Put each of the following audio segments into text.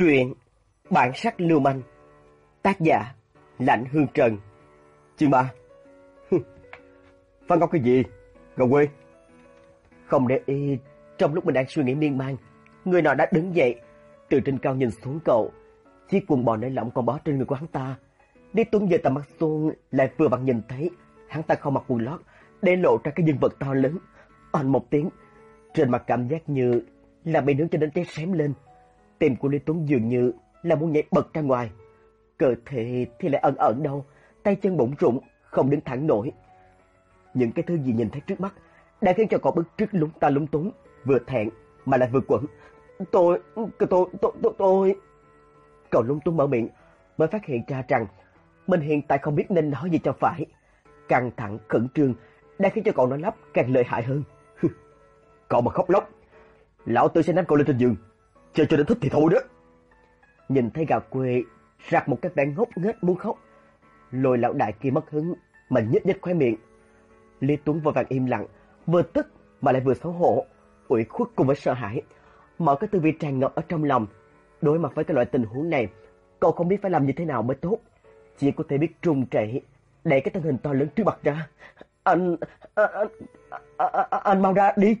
Truyện Bản sắc lưu manh. Tác giả Lạnh Hương Trần. Chương 3 Phan Ngọc cái gì? Ngọc quê. Không để ý, Trong lúc mình đang suy nghĩ miên man, Người nọ đã đứng dậy, Từ trên cao nhìn xuống cậu. Chiếc quần bò nới lỏng còn bó trên người của hắn ta. Lý Tuấn về tầm mắt xuống, Lại vừa vặn nhìn thấy, Hắn ta không mặc quần lót, Để lộ ra cái nhân vật to lớn. Anh một tiếng, Trên mặt cảm giác như Là bị nướng cho đến té xém lên. Tim của Lý Tuấn dường như là muốn nhảy bật ra ngoài. Cơ thể thì lại ẩn ẩn đâu, tay chân bỗng rụng, không đứng thẳng nổi. Những cái thứ gì nhìn thấy trước mắt đã khiến cho cậu bức trước lúng ta lúng túng, vừa thẹn mà lại vừa quẩn. Tôi, tôi, tôi, tôi, tôi... Cậu lúng túng mở miệng, mới phát hiện ra rằng mình hiện tại không biết nên nói gì cho phải. Căng thẳng, khẩn trương đã khiến cho cậu nói lắp càng lợi hại hơn. cậu mà khóc lóc, lão tử sẽ đánh cậu lên trên giường, chơi cho đến thích thì thôi đó. Nhìn thấy gà quê rạc một cái vẻ ngốc nghếch muốn khóc. Lôi lão đại kia mất hứng mà nhếch nhếch khóe miệng. Lý Tuấn vội vàng im lặng, vừa tức mà lại vừa xấu hổ, ủy khuất cùng với sợ hãi. Mọi cái tư vị tràn ngập ở trong lòng. Đối mặt với cái loại tình huống này, cậu không biết phải làm như thế nào mới tốt. Chỉ có thể biết trùng chạy, để cái thân hình to lớn trước mặt ra. Anh, anh, anh, anh, anh mau ra đi.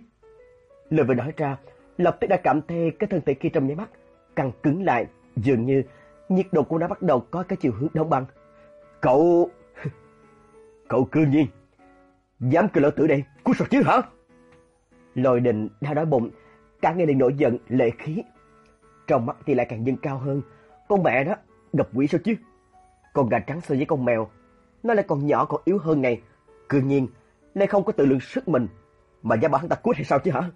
Lời vừa nói ra, lập tức đã cảm thấy cái thân thể kia trong nháy mắt căng cứng lại, dường như nhiệt độ của nó bắt đầu có cái chiều hướng đóng băng. Cậu... Cậu cư nhiên, dám cười lão tử đây, cút sao chứ hả? Lôi đình đã đói bụng, cả người liền nổi giận, lệ khí. Trong mắt thì lại càng dâng cao hơn, con mẹ đó, gặp quỷ sao chứ? Con gà trắng so với con mèo, nó lại còn nhỏ còn yếu hơn này. Cư nhiên, lại không có tự lượng sức mình, mà dám bảo hắn ta cút hay sao chứ hả?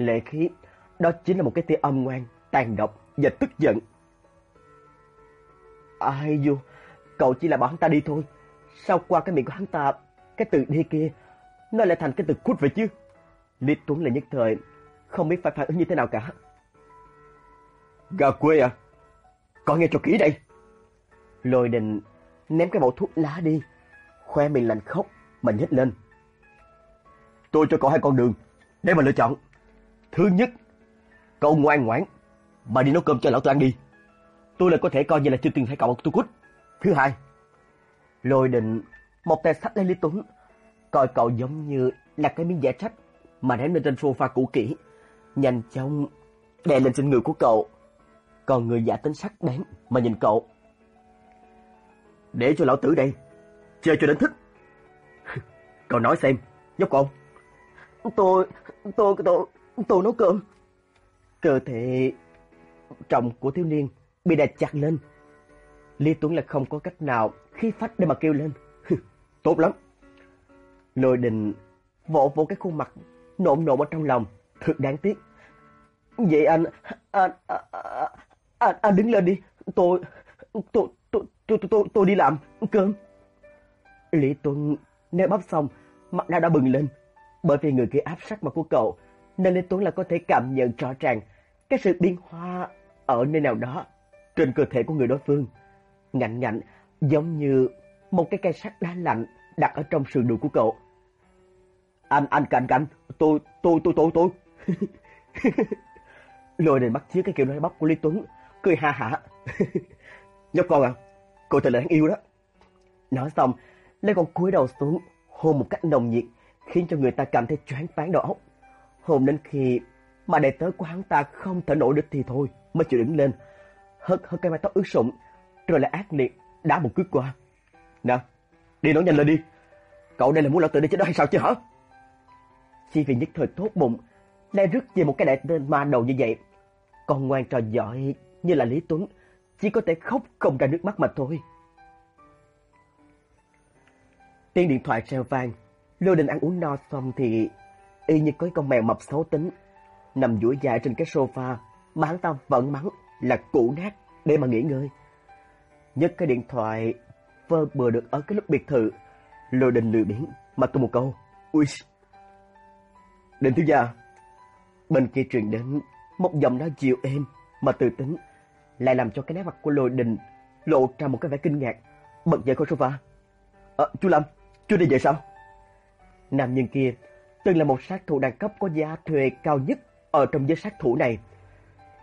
Lệ khí, đó chính là một cái tia âm ngoan, tàn độc và tức giận. Ai vô, cậu chỉ là bảo hắn ta đi thôi. Sao qua cái miệng của hắn ta, cái từ đi kia, nó lại thành cái từ cút vậy chứ? Lý Tuấn là nhất thời, không biết phải phản ứng như thế nào cả. Gà quê à? Cậu nghe cho kỹ đây. Lôi đình ném cái bộ thuốc lá đi, khoe mình lành khóc mà nhếch lên. Tôi cho cậu hai con đường để mà lựa chọn. Thứ nhất, cậu ngoan ngoãn mà đi nấu cơm cho lão tôi ăn đi. Tôi lại có thể coi như là chưa từng thấy cậu tôi cút. Thứ hai, lôi định một tay sách lấy Lý Tuấn, coi cậu giống như là cái miếng giả trách mà ném lên trên sofa cũ kỹ, nhanh chóng đè lên trên người của cậu. Còn người giả tính sắc bén mà nhìn cậu. Để cho lão tử đây, chơi cho đến thích. cậu nói xem, nhóc con. Tôi, tôi, tôi, tôi nấu cơm. Cơ thể trọng của thiếu niên bị đè chặt lên. Lý Tuấn là không có cách nào khi phách để mà kêu lên. Tốt lắm. Lôi đình vỗ vỗ cái khuôn mặt nộn nộn ở trong lòng, thật đáng tiếc. Vậy anh, anh, anh, anh, anh đứng lên đi, tôi, tôi, tôi, tôi, tôi, tôi, tôi đi làm cơm. Lý Tuấn nếu bắp xong, mặt đã đã bừng lên. Bởi vì người kia áp sát mặt của cậu, nên Lê Tuấn là có thể cảm nhận rõ ràng cái sự biến hóa ở nơi nào đó trên cơ thể của người đối phương. Ngạnh ngạnh giống như một cái cây sắt đá lạnh đặt ở trong sườn đùi của cậu. Anh, anh cạnh cạnh, tôi, tôi, tôi, tôi, tôi. Lôi này bắt chước cái kiểu nói bắp của Lý Tuấn, cười ha hả. Nhóc con à, cô thật là đáng yêu đó. Nói xong, Lê còn cúi đầu xuống, hôn một cách nồng nhiệt, khiến cho người ta cảm thấy choáng váng đầu óc hôm đến khi mà đệ tớ của hắn ta không thể nổi được thì thôi, mới chịu đứng lên, hất hất cái mái tóc ướt sũng, rồi lại ác liệt đá một cước qua. Nè, đi nói nhanh lên đi. Cậu đây là muốn lão tử đi chết đó hay sao chứ hả? Chi vì nhất thời tốt bụng, lại rứt về một cái đại tên ma đầu như vậy. Còn ngoan trò giỏi như là Lý Tuấn, chỉ có thể khóc không ra nước mắt mà thôi. Tiếng điện thoại reo vang, Lưu Đình ăn uống no xong thì y như có con mèo mập xấu tính, nằm duỗi dài trên cái sofa mà hắn ta vẫn mắng là cụ nát để mà nghỉ ngơi. nhất cái điện thoại vơ bừa được ở cái lúc biệt thự, lừa Đình lười biển mà tôi một câu, ui Đình thiếu gia, bên kia truyền đến một giọng nói dịu êm mà từ tính, lại làm cho cái nét mặt của lôi Đình lộ ra một cái vẻ kinh ngạc, bật dậy khỏi sofa. À, chú Lâm, chú đi về sao? Nam nhân kia từng là một sát thủ đẳng cấp có giá thuê cao nhất ở trong giới sát thủ này.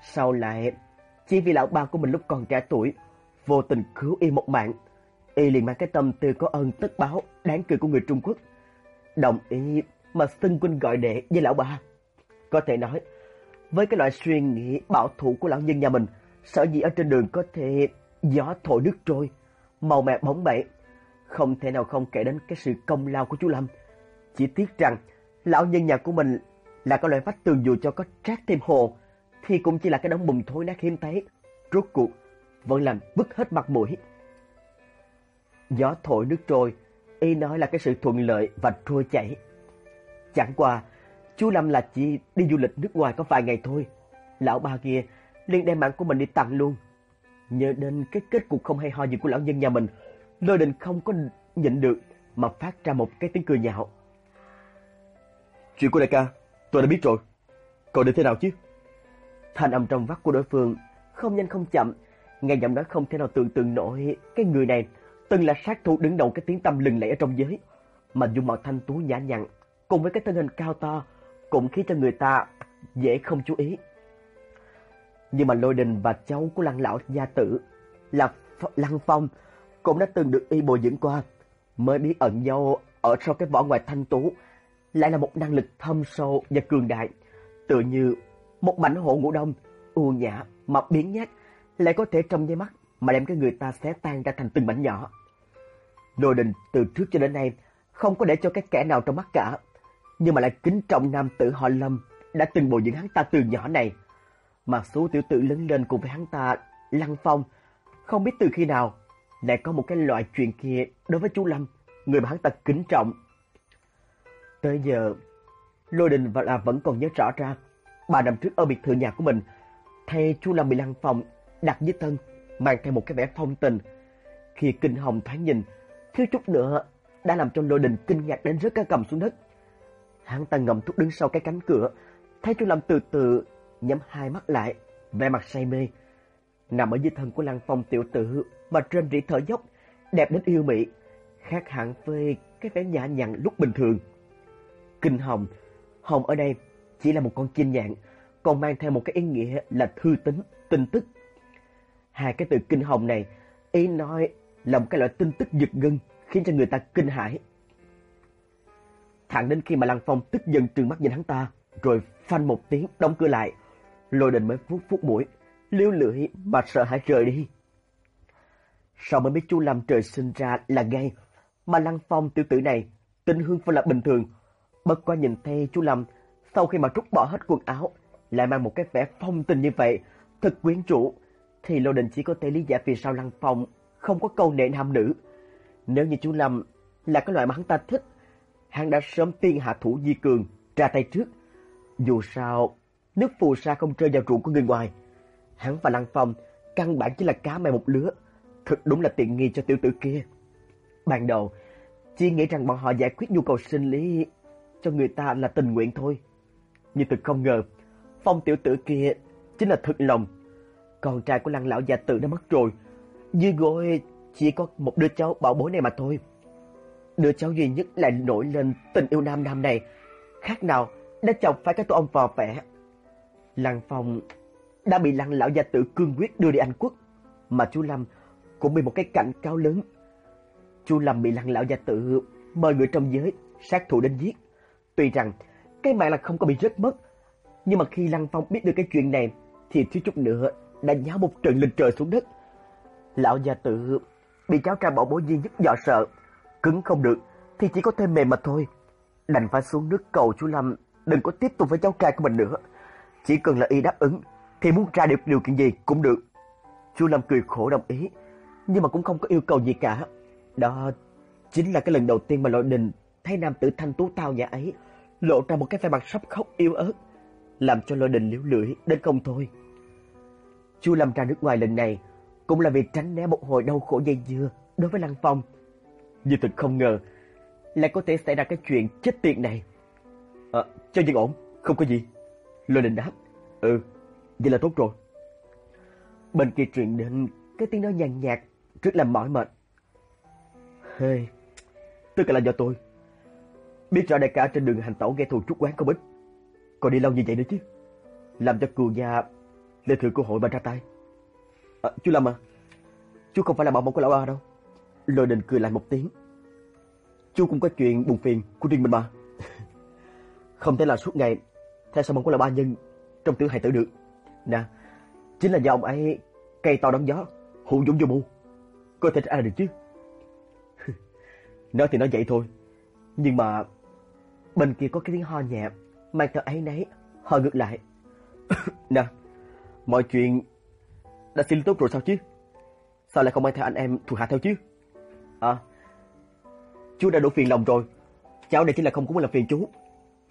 sau lại chỉ vì lão ba của mình lúc còn trẻ tuổi, vô tình cứu y một mạng. Y liền mang cái tâm từ có ơn tất báo đáng cười của người Trung Quốc. Đồng ý mà xưng quân gọi đệ với lão ba. Có thể nói, với cái loại suy nghĩ bảo thủ của lão nhân nhà mình, sợ gì ở trên đường có thể gió thổi nước trôi, màu mè bóng bẩy. Không thể nào không kể đến cái sự công lao của chú Lâm. Chỉ tiếc rằng, lão nhân nhà của mình là cái loại vách tường dù cho có trát thêm hồ, thì cũng chỉ là cái đống bùn thối nát hiếm thấy. Rốt cuộc, vẫn làm bứt hết mặt mũi. Gió thổi nước trôi, y nói là cái sự thuận lợi và trôi chảy. Chẳng qua, chú Lâm là chỉ đi du lịch nước ngoài có vài ngày thôi. Lão ba kia liền đem mạng của mình đi tặng luôn. Nhớ đến cái kết cục không hay ho gì của lão nhân nhà mình, Lôi đình không có nhịn được mà phát ra một cái tiếng cười nhạo. Chuyện của đại ca, tôi đã biết rồi. Cậu định thế nào chứ? Thanh âm trong vắt của đối phương không nhanh không chậm, nghe giọng nói không thể nào tưởng tượng nổi cái người này từng là sát thủ đứng đầu cái tiếng tâm lừng lẫy ở trong giới, mà dung mạo thanh tú nhã nhặn cùng với cái thân hình cao to cũng khiến cho người ta dễ không chú ý. Nhưng mà Lôi Đình và cháu của Lăng lão gia tử là Lăng Phong cũng đã từng được y bồi dưỡng qua, mới biết ẩn nhau ở sau cái vỏ ngoài thanh tú lại là một năng lực thâm sâu và cường đại, tựa như một mảnh hộ ngũ đông, u nhã mà biến nhát, lại có thể trong nháy mắt mà đem cái người ta xé tan ra thành từng mảnh nhỏ. Lôi Đình từ trước cho đến nay không có để cho cái kẻ nào trong mắt cả, nhưng mà lại kính trọng nam tử họ Lâm đã từng bồi dưỡng hắn ta từ nhỏ này. Mà số tiểu tử lớn lên cùng với hắn ta Lăng Phong, không biết từ khi nào lại có một cái loại chuyện kia đối với chú Lâm, người mà hắn ta kính trọng. Tới giờ, Lôi Đình và là vẫn còn nhớ rõ ra, ba năm trước ở biệt thự nhà của mình, thay chú Lâm bị Lăng phòng đặt dưới thân, mang theo một cái vẻ phong tình. Khi kinh hồng thoáng nhìn, thiếu chút nữa đã làm cho Lôi Đình kinh ngạc đến rớt cả cầm xuống đất. Hắn ta ngầm thuốc đứng sau cái cánh cửa, thấy chú Lâm từ từ nhắm hai mắt lại, vẻ mặt say mê. Nằm ở dưới thân của Lăng Phong tiểu tử mà trên rỉ thở dốc, đẹp đến yêu mị, khác hẳn với cái vẻ nhã nhặn lúc bình thường. Kinh hồng, hồng ở đây chỉ là một con chim nhạn, còn mang theo một cái ý nghĩa là thư tính, tin tức. Hai cái từ kinh hồng này, ý nói là một cái loại tin tức giật gân, khiến cho người ta kinh hãi. Thẳng đến khi mà Lăng Phong tức giận trừng mắt nhìn hắn ta, rồi phanh một tiếng đóng cửa lại, lôi đình mới vuốt vuốt mũi, liêu lưỡi mà sợ hãi rời đi. Sao mới biết chú Lâm trời sinh ra là gay, mà Lăng Phong tiểu tử này, tình hương phải là bình thường. Bất qua nhìn thấy chú Lâm, sau khi mà trút bỏ hết quần áo, lại mang một cái vẻ phong tình như vậy, thật quyến rũ, thì Lô Đình chỉ có thể lý giải vì sao Lăng Phong không có câu nệ nam nữ. Nếu như chú Lâm là cái loại mà hắn ta thích, hắn đã sớm tiên hạ thủ di cường, ra tay trước. Dù sao, nước phù sa không rơi vào ruộng của người ngoài. Hắn và Lăng Phong căn bản chỉ là cá mè một lứa, thật đúng là tiện nghi cho tiểu tử kia. Ban đầu, chỉ nghĩ rằng bọn họ giải quyết nhu cầu sinh lý cho người ta là tình nguyện thôi. Nhưng thực không ngờ, Phong tiểu tử kia chính là thực lòng. Con trai của lăng lão già tử đã mất rồi, dưới gối chỉ có một đứa cháu bảo bối này mà thôi. Đứa cháu duy nhất lại nổi lên tình yêu nam nam này, khác nào đã chọc phải cái tổ ông vò vẽ. Lăng Phong đã bị lăng lão gia tử cương quyết đưa đi Anh Quốc, mà chú Lâm cũng bị một cái cảnh cao lớn. Chú Lâm bị lăng lão gia tử mời người trong giới sát thủ đến giết. Tuy rằng cái mạng là không có bị rớt mất, nhưng mà khi Lăng Phong biết được cái chuyện này thì thiếu chút nữa đã nháo một trận lên trời xuống đất. Lão gia tự bị cháu trai bỏ bối duy nhất dọa sợ, cứng không được thì chỉ có thêm mềm mà thôi. Đành phải xuống nước cầu chú Lâm đừng có tiếp tục với cháu trai của mình nữa. Chỉ cần là y đáp ứng thì muốn ra được điều kiện gì cũng được. Chú Lâm cười khổ đồng ý, nhưng mà cũng không có yêu cầu gì cả. Đó chính là cái lần đầu tiên mà Lôi Đình thấy nam tử thanh tú tao nhã ấy lộ ra một cái vẻ mặt sắp khóc yếu ớt, làm cho Lôi Đình liễu lưỡi đến không thôi. Chu Lâm ra nước ngoài lần này cũng là vì tránh né một hồi đau khổ dây dưa đối với Lăng Phong. Nhưng thật không ngờ lại có thể xảy ra cái chuyện chết tiệt này. À, cho dân ổn, không có gì. Lôi Đình đáp, ừ, vậy là tốt rồi. Bên kia truyền đến cái tiếng nói nhàn nhạt, rất là mỏi mệt. Hey, tất cả là do tôi. Biết rõ đại ca trên đường hành tẩu nghe thù trúc quán không ít. Còn đi lâu như vậy nữa chứ. Làm cho cường gia lê thử cơ hội mà ra tay. À, chú Lâm à, chú không phải là bảo mẫu của lão A đâu. Lôi đình cười lại một tiếng. Chú cũng có chuyện buồn phiền của riêng mình mà. không thể là suốt ngày theo sao mong của lão ba nhân trong tử hài tử được. Nè, chính là do ông ấy cây to đón gió, hụ dũng vô mù. Có thể ai được chứ. nói thì nói vậy thôi. Nhưng mà bên kia có cái tiếng ho nhẹ, mang theo ấy nấy, ho ngược lại. nè, mọi chuyện đã xử lý tốt rồi sao chứ? Sao lại không mang theo anh em thuộc hạ theo chứ? À, chú đã đủ phiền lòng rồi. Cháu này chỉ là không muốn làm phiền chú.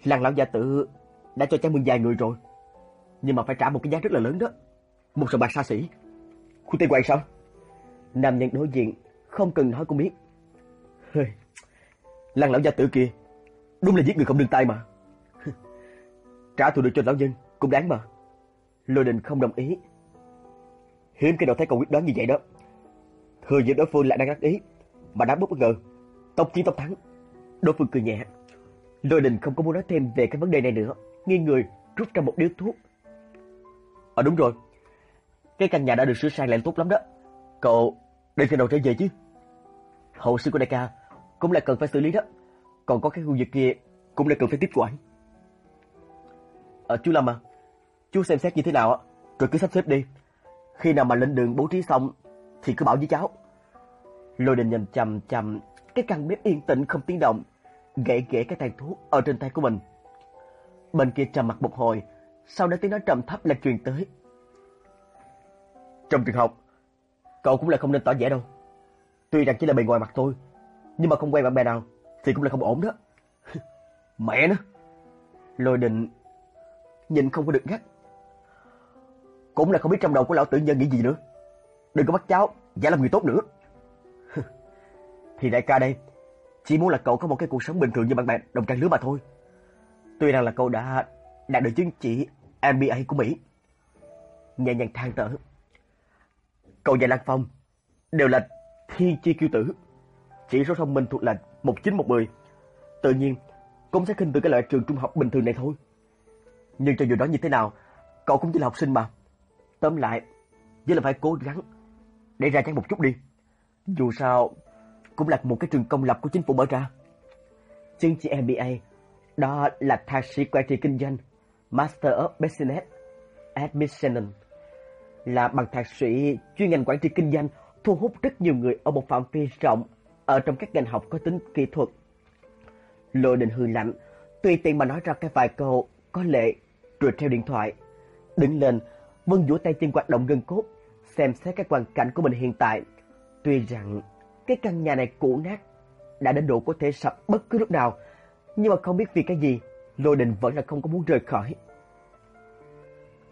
Làng lão gia tử đã cho cháu mừng vài người rồi. Nhưng mà phải trả một cái giá rất là lớn đó. Một sòng bạc xa xỉ. Khu tên quan sao? Nam nhân đối diện, không cần nói cũng biết. Hơi, làng lão gia tử kia, đúng là giết người không đương tay mà. trả thù được cho lão nhân, cũng đáng mà. Lôi đình không đồng ý. Hiếm cái đầu thấy cậu quyết đoán như vậy đó. Thừa dịp đối phương lại đang đắc ý, mà đã bất ngờ, tốc chiến tốc thắng. Đối phương cười nhẹ. Lôi đình không có muốn nói thêm về cái vấn đề này nữa, nghiêng người rút ra một điếu thuốc. Ờ đúng rồi, cái căn nhà đã được sửa sang lại tốt lắm đó. Cậu định khi nào trở về chứ? Hậu sự của đại ca cũng là cần phải xử lý đó. Còn có cái khu vực kia cũng là cần phải tiếp quản. À, chú Lâm à, chú xem xét như thế nào á, rồi cứ sắp xếp đi. Khi nào mà lên đường bố trí xong thì cứ bảo với cháu. Lôi đình nhìn chầm chầm cái căn bếp yên tĩnh không tiếng động, gãy gãy cái tàn thuốc ở trên tay của mình. Bên kia trầm mặt một hồi, sau đó tiếng nói trầm thấp là truyền tới. Trong trường học, cậu cũng là không nên tỏ vẻ đâu. Tuy rằng chỉ là bề ngoài mặt thôi, nhưng mà không quen bạn bè nào thì cũng là không ổn đó. Mẹ nó! Lôi định nhìn không có được gắt. Cũng là không biết trong đầu của lão tử nhân nghĩ gì nữa. Đừng có bắt cháu, giả làm người tốt nữa. thì đại ca đây, chỉ muốn là cậu có một cái cuộc sống bình thường như bạn bè đồng trang lứa mà thôi. Tuy rằng là cậu đã đạt được chứng chỉ MBA của Mỹ. Nhẹ nhàng than thở. Cậu và Lan Phong đều là thiên chi kiêu tử. Chỉ số thông minh thuộc là 1910. Tự nhiên, cũng sẽ khinh từ cái loại trường trung học bình thường này thôi. Nhưng cho dù đó như thế nào, cậu cũng chỉ là học sinh mà. Tóm lại, chỉ là phải cố gắng để ra chắc một chút đi. Dù sao, cũng là một cái trường công lập của chính phủ mở ra. Chứng chỉ MBA, đó là thạc sĩ quản trị kinh doanh, Master of Business Admission là bằng thạc sĩ chuyên ngành quản trị kinh doanh thu hút rất nhiều người ở một phạm vi rộng ở trong các ngành học có tính kỹ thuật. Lôi Đình hư lạnh, tùy tiện mà nói ra cái vài câu có lệ rồi treo điện thoại. Đứng lên, vân duỗi tay chân hoạt động gân cốt, xem xét cái hoàn cảnh của mình hiện tại. Tuy rằng cái căn nhà này cũ nát, đã đến độ có thể sập bất cứ lúc nào, nhưng mà không biết vì cái gì, Lôi Đình vẫn là không có muốn rời khỏi.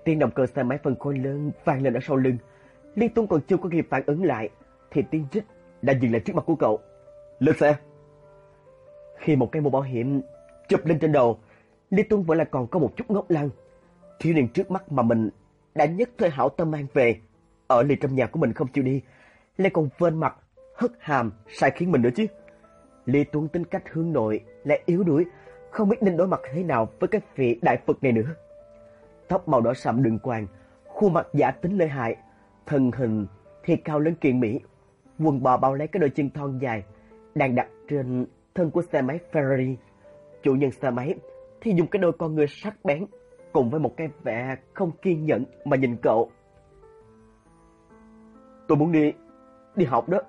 Tiếng động cơ xe máy phân khối lớn vang lên ở sau lưng. Lý Tuấn còn chưa có kịp phản ứng lại, thì tiếng rít đã dừng lại trước mặt của cậu. Lên xe! Khi một cái mũ bảo hiểm chụp lên trên đầu, Lý Tuấn vẫn là còn có một chút ngốc lăng. Thiếu niên trước mắt mà mình đã nhất thời hảo tâm mang về, ở liền trong nhà của mình không chịu đi, lại còn vên mặt, hất hàm, sai khiến mình nữa chứ. Lý Tuấn tính cách hướng nội, lại yếu đuối, không biết nên đối mặt thế nào với cái vị đại Phật này nữa tóc màu đỏ sậm đường quàng, khuôn mặt giả tính lợi hại, thân hình thì cao lớn kiện mỹ, quần bò bao lấy cái đôi chân thon dài, đang đặt trên thân của xe máy Ferrari. Chủ nhân xe máy thì dùng cái đôi con người sắc bén, cùng với một cái vẻ không kiên nhẫn mà nhìn cậu. Tôi muốn đi, đi học đó.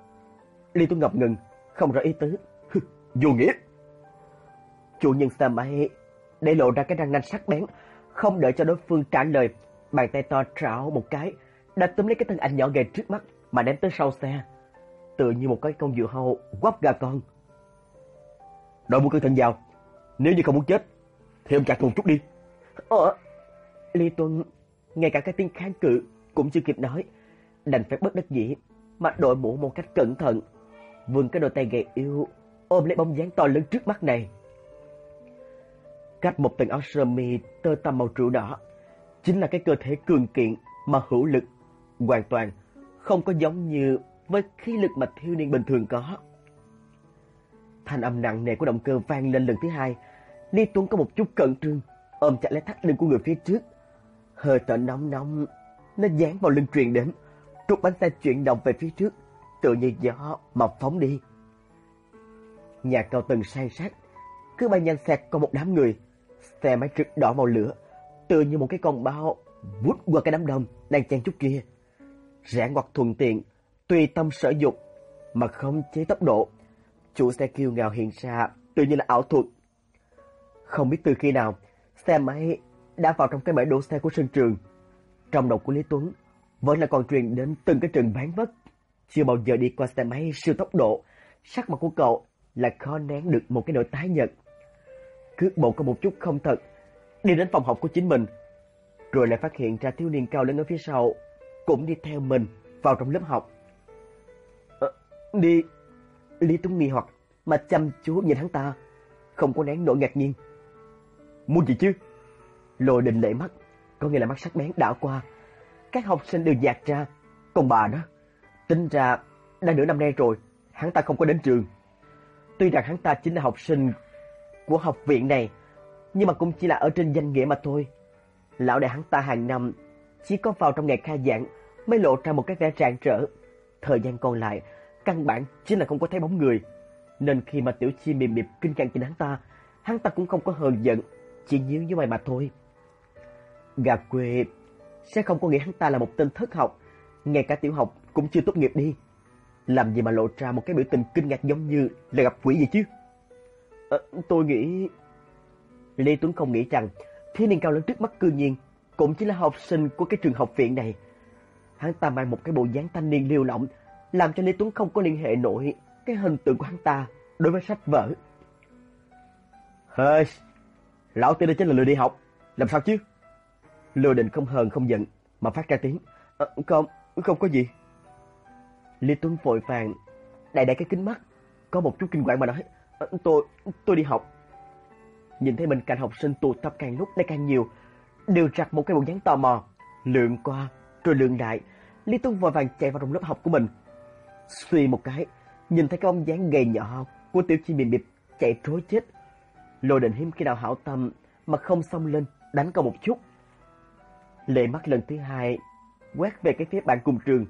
Ly tôi ngập ngừng, không rõ ý tứ. Vô nghĩa. Chủ nhân xe máy để lộ ra cái răng nanh sắc bén, không đợi cho đối phương trả lời, bàn tay to trảo một cái, đã túm lấy cái thân ảnh nhỏ gầy trước mắt mà ném tới sau xe. Tựa như một cái con dừa hâu quắp gà con. Đội muốn cẩn thận vào, nếu như không muốn chết, thì ông chặt một chút đi. Ờ, Lê Tuân, ngay cả cái tiếng kháng cự cũng chưa kịp nói, đành phải bất đắc dĩ mà đội mũ một cách cẩn thận, vươn cái đôi tay gầy yếu ôm lấy bóng dáng to lớn trước mắt này cách một tầng áo sơ mi tơ tằm màu rượu đỏ, chính là cái cơ thể cường kiện mà hữu lực, hoàn toàn không có giống như với khí lực mà thiếu niên bình thường có. Thanh âm nặng nề của động cơ vang lên lần thứ hai, Ly Tuấn có một chút cẩn trương, ôm chặt lấy thắt lưng của người phía trước. Hơi thở nóng nóng, nó dán vào lưng truyền đến, trục bánh xe chuyển động về phía trước, tự như gió mà phóng đi. Nhà cao tầng san sát, cứ bay nhanh xẹt qua một đám người, xe máy rực đỏ màu lửa, tự như một cái con bao vút qua cái đám đông đang chen chút kia. Rẽ ngoặt thuận tiện, tùy tâm sở dục, mà không chế tốc độ. Chủ xe kêu ngào hiện ra, tự như là ảo thuật. Không biết từ khi nào, xe máy đã vào trong cái bãi đỗ xe của sân trường. Trong đầu của Lý Tuấn, vẫn là còn truyền đến từng cái trường bán vất, Chưa bao giờ đi qua xe máy siêu tốc độ, sắc mặt của cậu là khó nén được một cái nỗi tái nhật. Cước bộ có một chút không thật, đi đến phòng học của chính mình, rồi lại phát hiện ra thiếu niên cao lớn ở phía sau cũng đi theo mình vào trong lớp học. Đi, Lý Tuấn nghi hoặc mà chăm chú nhìn hắn ta, không có nén nỗi ngạc nhiên. Muốn gì chứ? Lôi định lệ mắt, có nghĩa là mắt sắc bén đảo qua. Các học sinh đều dạt ra, còn bà đó, tính ra đã nửa năm nay rồi, hắn ta không có đến trường. Tuy rằng hắn ta chính là học sinh của học viện này, nhưng mà cũng chỉ là ở trên danh nghĩa mà thôi. Lão đại hắn ta hàng năm chỉ có vào trong ngày khai giảng mới lộ ra một cái vẻ rạng rỡ. Thời gian còn lại, căn bản chính là không có thấy bóng người. Nên khi mà tiểu chi mềm mịp kinh ngạc nhìn hắn ta, hắn ta cũng không có hờn giận, chỉ nhíu như mày mà thôi. Gà quê sẽ không có nghĩa hắn ta là một tên thất học, ngay cả tiểu học cũng chưa tốt nghiệp đi. Làm gì mà lộ ra một cái biểu tình kinh ngạc giống như là gặp quỷ gì chứ? À, tôi nghĩ... Lê Tuấn không nghĩ rằng thiếu niên cao lớn trước mắt cư nhiên cũng chỉ là học sinh của cái trường học viện này. Hắn ta mang một cái bộ dáng thanh niên liều lỏng, làm cho Lê Tuấn không có liên hệ nổi cái hình tượng của hắn ta đối với sách vở. Hơi, lão tiên đây chính là lừa đi học, làm sao chứ? Lừa định không hờn không giận mà phát ra tiếng. À, không, không có gì. Lê Tuấn vội vàng đại đại cái kính mắt, có một chút kinh quản mà nói, à, tôi, tôi đi học. Nhìn thấy bên cạnh học sinh tụ tập càng lúc nay càng nhiều, đều rặt một cái bộ dáng tò mò, lượn qua rồi lượn lại. Lý Tuấn vội vàng chạy vào trong lớp học của mình. Suy một cái, nhìn thấy cái bóng dáng gầy nhỏ của tiểu chi mềm bịp chạy trối chết. Lôi định hiếm khi nào hảo tâm mà không xông lên đánh cậu một chút. Lệ mắt lần thứ hai quét về cái phía bạn cùng trường.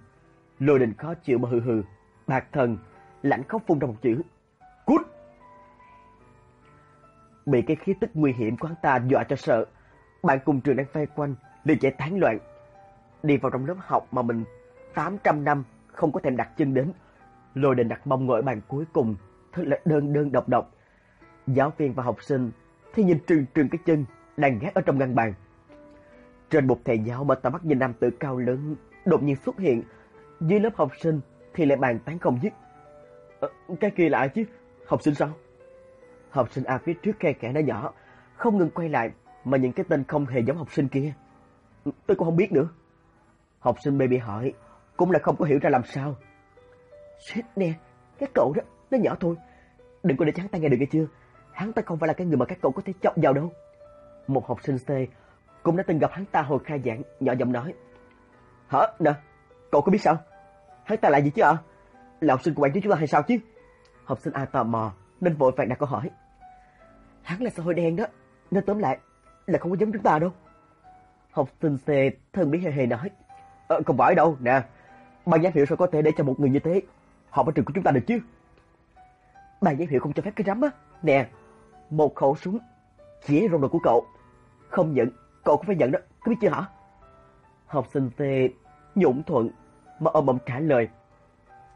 Lôi định khó chịu mà hừ hừ, bạc thần, lạnh khóc phun ra một chữ. Cút! Bị cái khí tức nguy hiểm của hắn ta dọa cho sợ. Bạn cùng trường đang vây quanh, liền chạy tán loạn. Đi vào trong lớp học mà mình 800 năm không có thèm đặt chân đến. Lôi đình đặt mông ngồi bàn cuối cùng, thật là đơn đơn độc độc. Giáo viên và học sinh thì nhìn trừng trừng cái chân đang gác ở trong ngăn bàn. Trên bục thầy giáo mà ta mắt nhìn nam tử cao lớn đột nhiên xuất hiện, dưới lớp học sinh thì lại bàn tán không dứt. À, cái kia là ai chứ? Học sinh sao? Học sinh A phía trước khe khẽ đã nhỏ, không ngừng quay lại mà những cái tên không hề giống học sinh kia. Tôi cũng không biết nữa. Học sinh B bị hỏi, cũng là không có hiểu ra làm sao. Shit nè, cái cậu đó, nó nhỏ thôi. Đừng có để hắn ta nghe được nghe chưa? Hắn ta không phải là cái người mà các cậu có thể chọc vào đâu. Một học sinh C cũng đã từng gặp hắn ta hồi khai giảng, nhỏ giọng nói. Hả? Nè, cậu có biết sao? Hắn ta là gì chứ ạ? Là học sinh của bạn chứ chúng ta hay sao chứ? Học sinh A tò mò, nên vội vàng đặt câu hỏi. Hắn là xã hội đen đó, nên tóm lại là không có giống chúng ta đâu. Học sinh C thân bí hề hề nói. Ờ, không phải đâu, nè. Ban giám hiệu sao có thể để cho một người như thế học ở trường của chúng ta được chứ? Ban giám hiệu không cho phép cái rắm á. Nè, một khẩu súng chỉ rồng đầu của cậu. Không nhận, cậu cũng phải nhận đó, có biết chưa hả? Học sinh T nhũng thuận mà ôm ôm trả lời.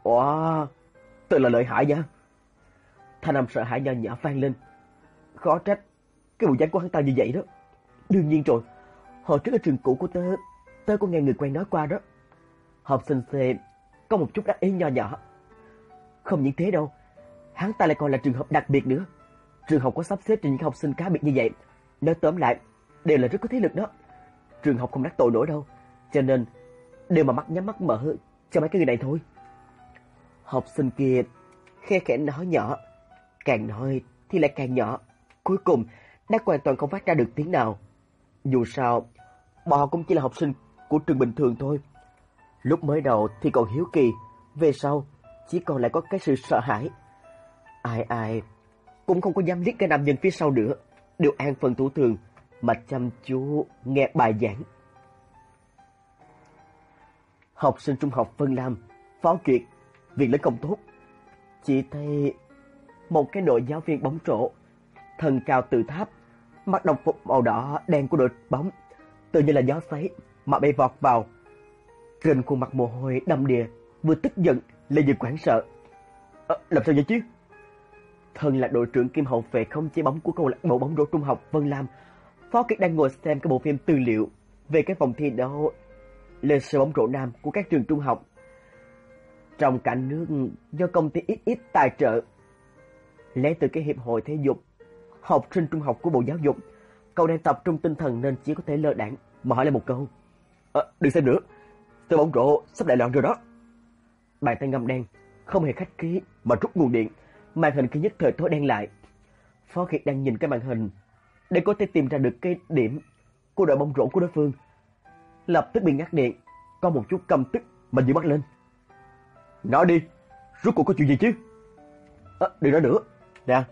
Wow, tôi là lợi hại nha. Thanh âm sợ hãi nhỏ nhỏ vang lên. Khó trách, cái bộ dáng của hắn ta như vậy đó. Đương nhiên rồi, hồi trước ở trường cũ của tớ, tớ có nghe người quen nói qua đó. Học sinh xê có một chút đắc ý nho nhỏ. Không những thế đâu, hắn ta lại còn là trường hợp đặc biệt nữa. Trường học có sắp xếp cho những học sinh cá biệt như vậy. Nói tóm lại, đều là rất có thế lực đó. Trường học không đắc tội nổi đâu, cho nên đều mà mắt nhắm mắt mở cho mấy cái người này thôi. Học sinh kia khe khẽ nói nhỏ, càng nói thì lại càng nhỏ. Cuối cùng, đã hoàn toàn không phát ra được tiếng nào. Dù sao, bọn họ cũng chỉ là học sinh của trường bình thường thôi. Lúc mới đầu thì còn hiếu kỳ, về sau chỉ còn lại có cái sự sợ hãi. Ai ai cũng không có dám liếc cái nam nhân phía sau nữa, đều an phần thủ thường mà chăm chú nghe bài giảng. học sinh trung học Vân Nam Phó Kiệt, việc lớn công tốt. Chỉ thấy một cái đội giáo viên bóng rổ, thần cao từ tháp, mặc đồng phục màu đỏ đen của đội bóng, tự như là gió xoáy mà bay vọt vào. Trên khuôn mặt mồ hôi đầm đìa, vừa tức giận lại vừa hoảng sợ. À, làm sao vậy chứ? Thân là đội trưởng kim hậu vệ không chế bóng của câu lạc bộ bóng rổ trung học Vân Lam. Phó Kiệt đang ngồi xem cái bộ phim tư liệu về cái vòng thi đấu lên sơ bóng rổ nam của các trường trung học. Trong cả nước do công ty ít ít tài trợ, lấy từ cái hiệp hội thể dục, học sinh trung học của Bộ Giáo dục, cậu đang tập trung tinh thần nên chỉ có thể lơ đảng mà hỏi lại một câu. À, đừng xem nữa, Tôi bóng rộ sắp đại loạn rồi đó. Bàn tay ngâm đen, không hề khách khí mà rút nguồn điện, màn hình kia nhất thời tối đen lại. Phó Kiệt đang nhìn cái màn hình để có thể tìm ra được cái điểm của đội bóng rổ của đối phương lập tức bị ngắt điện, có một chút căm tức mà giữ mắt lên. Nói đi, rốt cuộc có chuyện gì chứ? À, đừng nói nữa. Nè,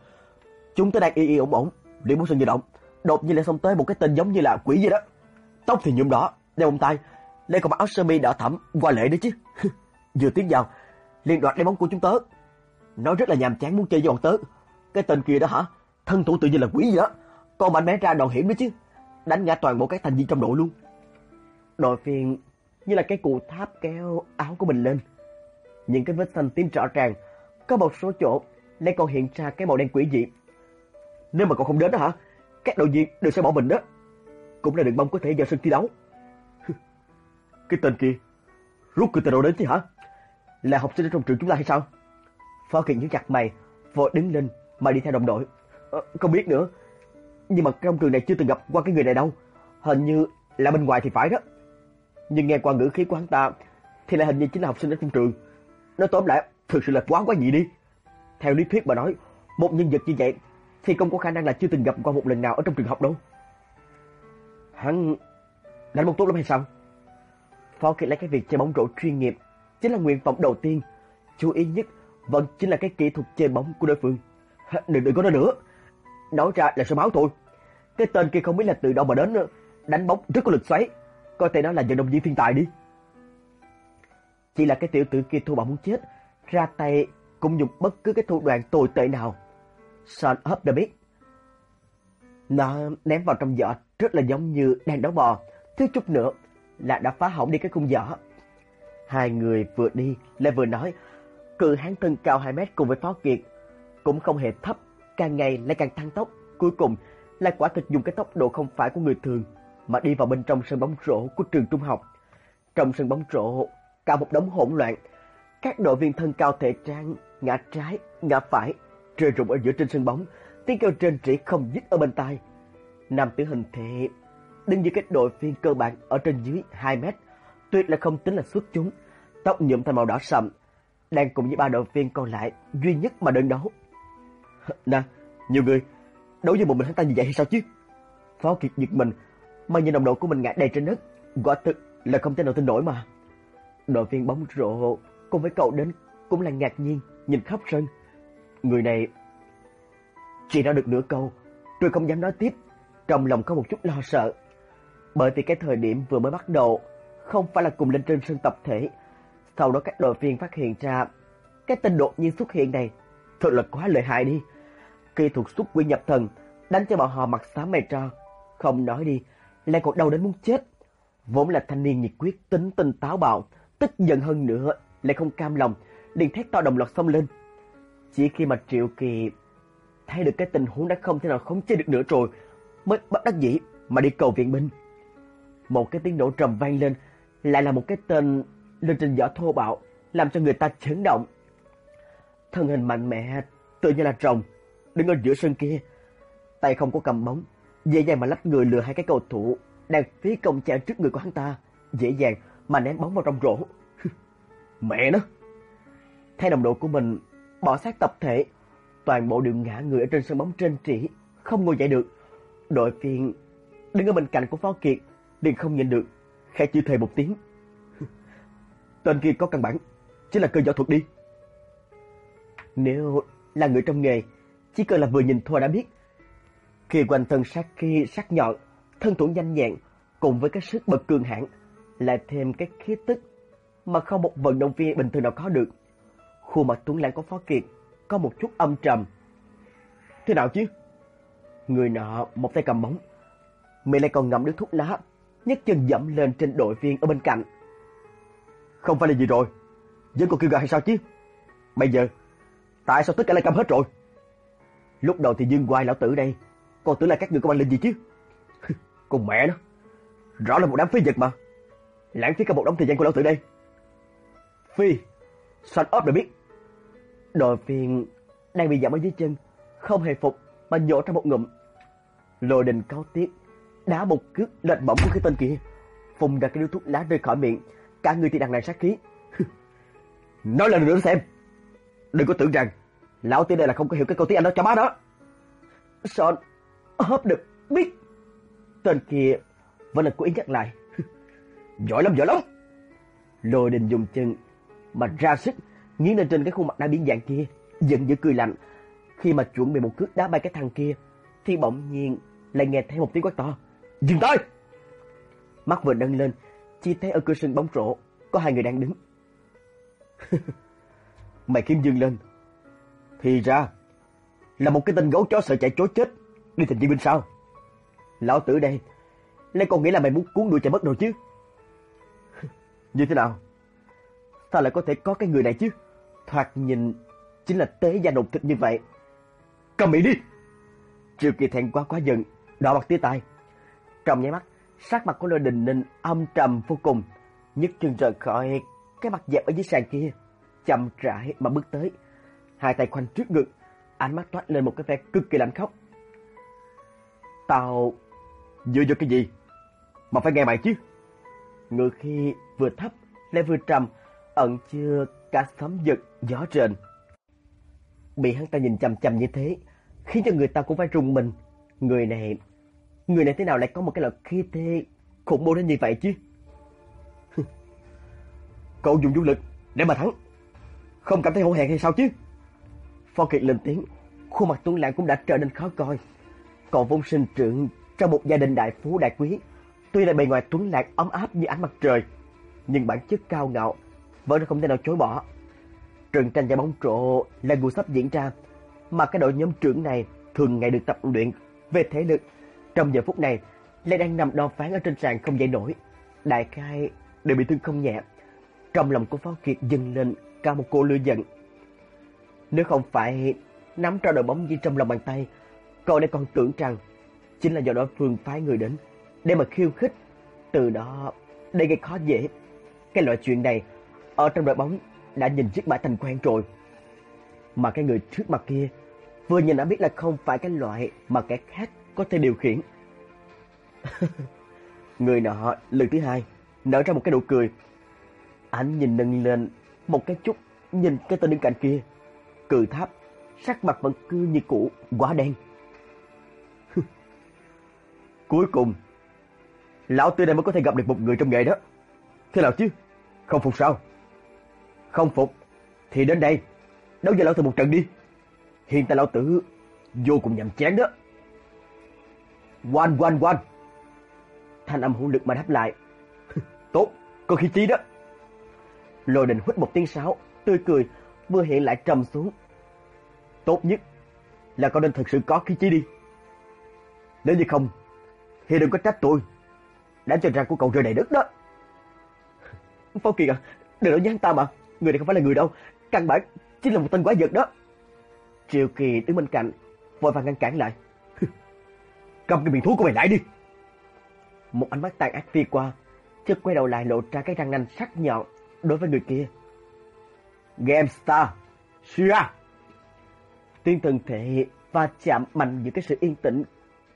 chúng tôi đang y y ổn ổn, điện bóng sân di động, đột nhiên lại xông tới một cái tên giống như là quỷ vậy đó. Tóc thì nhuộm đỏ, đeo bông tai, đây còn mặc áo sơ mi đỏ thẫm, qua lệ nữa chứ. Vừa tiến vào, liền đoạt lấy bóng của chúng tớ. Nó rất là nhàm chán muốn chơi với bọn tớ. Cái tên kia đó hả? Thân thủ tự nhiên là quỷ gì đó. Còn mạnh mẽ ra đòn hiểm nữa chứ. Đánh ngã toàn bộ các thành viên trong đội luôn. Đội phiền như là cái cụ tháp kéo áo của mình lên. Những cái vết xanh tím rõ ràng, có một số chỗ lại còn hiện ra cái màu đen quỷ dị. Nếu mà cậu không đến đó hả, các đội viên đều sẽ bỏ mình đó. Cũng là đừng mong có thể vào sân thi đấu cái tên kia, rút cười từ đâu đến chứ hả? Là học sinh ở trong trường chúng ta hay sao? Phó kiện nhíu chặt mày, vội đứng lên mà đi theo đồng đội. Ờ, không biết nữa, nhưng mà trong trường này chưa từng gặp qua cái người này đâu. Hình như là bên ngoài thì phải đó nhưng nghe qua ngữ khí của hắn ta thì lại hình như chính là học sinh ở trong trường. Nói tóm lại, thực sự là quá quá dị đi. Theo lý thuyết mà nói, một nhân vật như vậy thì không có khả năng là chưa từng gặp qua một lần nào ở trong trường học đâu. Hắn đánh bóng tốt lắm hay sao? Phó Kiệt lấy cái việc chơi bóng rổ chuyên nghiệp chính là nguyện vọng đầu tiên. Chú ý nhất vẫn chính là cái kỹ thuật chơi bóng của đối phương. Đừng đừng có nói nữa. Nói ra là số máu thôi. Cái tên kia không biết là từ đâu mà đến đánh bóng rất có lực xoáy có thể nói là vận động viên thiên tài đi. Chỉ là cái tiểu tử kia thua bóng muốn chết, ra tay cũng dùng bất cứ cái thủ đoạn tồi tệ nào. Son hấp đã biết. Nó ném vào trong giỏ rất là giống như đang đấu bò, thiếu chút nữa là đã phá hỏng đi cái khung giỏ. Hai người vừa đi lại vừa nói, cự hán thân cao 2 mét cùng với Phó Kiệt cũng không hề thấp, càng ngày lại càng tăng tốc, cuối cùng là quả thực dùng cái tốc độ không phải của người thường mà đi vào bên trong sân bóng rổ của trường trung học. Trong sân bóng rổ, cả một đống hỗn loạn. Các đội viên thân cao thể trang, ngã trái, ngã phải, rơi rụng ở giữa trên sân bóng, tiếng kêu trên trĩ không dứt ở bên tai. Nam tử hình thể, đứng như các đội viên cơ bản ở trên dưới 2 mét, tuyệt là không tính là xuất chúng, tóc nhuộm thành màu đỏ sậm, đang cùng với ba đội viên còn lại duy nhất mà đơn đấu. Nè, nhiều người, đấu với một mình hắn ta như vậy hay sao chứ? Phó Kiệt giật mình, mà nhìn đồng đội của mình ngã đầy trên đất, quả thực là không thể nào tin nổi mà. Đội viên bóng rổ cùng với cậu đến cũng là ngạc nhiên nhìn khắp sân. Người này chỉ nói được nửa câu, rồi không dám nói tiếp, trong lòng có một chút lo sợ. Bởi vì cái thời điểm vừa mới bắt đầu không phải là cùng lên trên sân tập thể. Sau đó các đội viên phát hiện ra cái tên đột nhiên xuất hiện này thật là quá lợi hại đi. Kỹ thuật xuất quy nhập thần đánh cho bọn họ mặt xám mày cho. Không nói đi, lại còn đau đến muốn chết. Vốn là thanh niên nhiệt quyết, tính tình táo bạo, tức giận hơn nữa, lại không cam lòng, liền thét to đồng loạt xông lên. Chỉ khi mà Triệu Kỳ thấy được cái tình huống đã không thể nào khống chế được nữa rồi, mới bất đắc dĩ mà đi cầu viện binh. Một cái tiếng nổ trầm vang lên, lại là một cái tên lên trên giỏ thô bạo, làm cho người ta chấn động. Thân hình mạnh mẽ, tự như là rồng, đứng ở giữa sân kia, tay không có cầm bóng, dễ dàng mà lách người lừa hai cái cầu thủ đang phí công chạy trước người của hắn ta, dễ dàng mà ném bóng vào trong rổ. Mẹ nó! Thay đồng đội của mình bỏ sát tập thể, toàn bộ đều ngã người ở trên sân bóng trên trĩ, không ngồi dậy được. Đội phiên đứng ở bên cạnh của Phó Kiệt liền không nhìn được, khẽ chữ thề một tiếng. Tên kia có căn bản, chính là cơ võ thuật đi. Nếu là người trong nghề, chỉ cần là vừa nhìn thôi đã biết khi quanh thân sát khí sắc nhọn, thân thủ nhanh nhẹn cùng với cái sức bật cường hãn, lại thêm cái khí tức mà không một vận động viên bình thường nào có được. Khuôn mặt tuấn lãng của Phó Kiệt có một chút âm trầm. Thế nào chứ? Người nọ một tay cầm bóng, miệng lại còn ngậm điếu thuốc lá, nhấc chân dẫm lên trên đội viên ở bên cạnh. Không phải là gì rồi, vẫn còn kêu gà hay sao chứ? Bây giờ, tại sao tất cả lại câm hết rồi? Lúc đầu thì Dương Quai lão tử đây, còn tưởng là các người công an linh gì chứ? Con mẹ nó, rõ là một đám phi vật mà. Lãng phí cả một đống thời gian của lão tử đây. Phi, sạch ốp đã biết. Đội viên đang bị giảm ở dưới chân, không hề phục mà nhổ ra một ngụm. Lôi đình cao tiết, đá một cước lệch bổng của cái tên kia, Phùng ra cái điếu thuốc lá rơi khỏi miệng, cả người thì đằng này sát khí. Nói lần nữa xem, đừng có tưởng rằng lão tiên đây là không có hiểu cái câu tiếng Anh đó cho má đó. Son, hấp được, biết. Tên kia vẫn là cố ý nhắc lại. giỏi lắm, giỏi lắm. Lôi đình dùng chân mà ra sức nghiến lên trên cái khuôn mặt đã biến dạng kia, giận dữ cười lạnh. Khi mà chuẩn bị một cước đá bay cái thằng kia, thì bỗng nhiên lại nghe thấy một tiếng quát to. Dừng tay! Mắt vừa nâng lên, chỉ thấy ở cửa sân bóng rổ có hai người đang đứng. Mày kiếm dương lên. Thì ra là một cái tên gấu chó sợ chạy trối chết đi thành chiến binh sao? Lão tử đây, lấy con nghĩ là mày muốn cuốn đuôi chạy mất rồi chứ? Như thế nào? Sao lại có thể có cái người này chứ? Thoạt nhìn chính là tế gia nộp thịt như vậy. Cầm miệng đi! triệu Kỳ thẹn quá quá giận, đỏ mặt tía tai. Trong nháy mắt, sắc mặt của Lôi Đình Ninh âm trầm vô cùng, nhấc chân rời khỏi cái mặt dẹp ở dưới sàn kia, chậm rãi mà bước tới, hai tay khoanh trước ngực, ánh mắt toát lên một cái vẻ cực kỳ lạnh khóc. Tao dựa vào cái gì mà phải nghe mày chứ? Ngự khi vừa thấp lại vừa trầm, ẩn chứa cả sấm giật gió rền. Bị hắn ta nhìn chằm chằm như thế, khiến cho người ta cũng phải rùng mình. Người này, người này thế nào lại có một cái loại khí thế khủng bố đến như vậy chứ? Cậu dùng vũ lực để mà thắng, không cảm thấy hổ hẹn hay sao chứ? Phó Kiệt lên tiếng, khuôn mặt Tuấn Lãng cũng đã trở nên khó coi. Cậu vốn sinh trưởng trong một gia đình đại phú đại quý, tuy là bề ngoài Tuấn Lãng ấm áp như ánh mặt trời, nhưng bản chất cao ngạo vẫn không thể nào chối bỏ. Trận tranh giải bóng rổ là vụ sắp diễn ra, mà cái đội nhóm trưởng này thường ngày được tập luyện về thể lực. Trong giờ phút này, Lê đang nằm đo phán ở trên sàn không dậy nổi. Đại khai đều bị thương không nhẹ. Trong lòng của Phó Kiệt dâng lên cao một cô lửa giận. Nếu không phải nắm trao đội bóng di trong lòng bàn tay, cậu đã còn tưởng rằng chính là do đối phương phái người đến để mà khiêu khích. Từ đó, để gây khó dễ. Cái loại chuyện này, ở trong đội bóng đã nhìn chiếc bãi thành quen rồi. Mà cái người trước mặt kia, vừa nhìn đã biết là không phải cái loại mà kẻ khác có thể điều khiển. người nọ lần thứ hai nở ra một cái nụ cười. Anh nhìn nâng lên một cái chút, nhìn cái tên đứng cạnh kia. Cự tháp, sắc mặt vẫn cứ như cũ, quá đen. Cuối cùng, lão tư này mới có thể gặp được một người trong nghề đó. Thế nào chứ? Không phục sao? Không phục, thì đến đây, đấu với lão tử một trận đi. Hiện tại lão tử vô cùng nhầm chán đó. Quan, quan, quan. Thanh âm hữu lực mà đáp lại. Tốt, có khí chí đó. Lôi đình hít một tiếng sáo, tươi cười, vừa hiện lại trầm xuống. Tốt nhất là con nên thật sự có khí chí đi. Nếu như không, thì đừng có trách tôi. Đã cho rằng của cậu rơi đầy đất đó. Phó Kiệt à, đừng nói với ta mà. Người này không phải là người đâu. Căn bản chính là một tên quái vật đó. Triều Kỳ đứng bên cạnh, vội vàng ngăn cản lại. Cầm cái miệng thú của mày lại đi. Một ánh mắt tàn ác phi qua, chợt quay đầu lại lộ ra cái răng nanh sắc nhọn đối với người kia. Game Star, Shia. Tiên thần thể hiện và chạm mạnh giữa cái sự yên tĩnh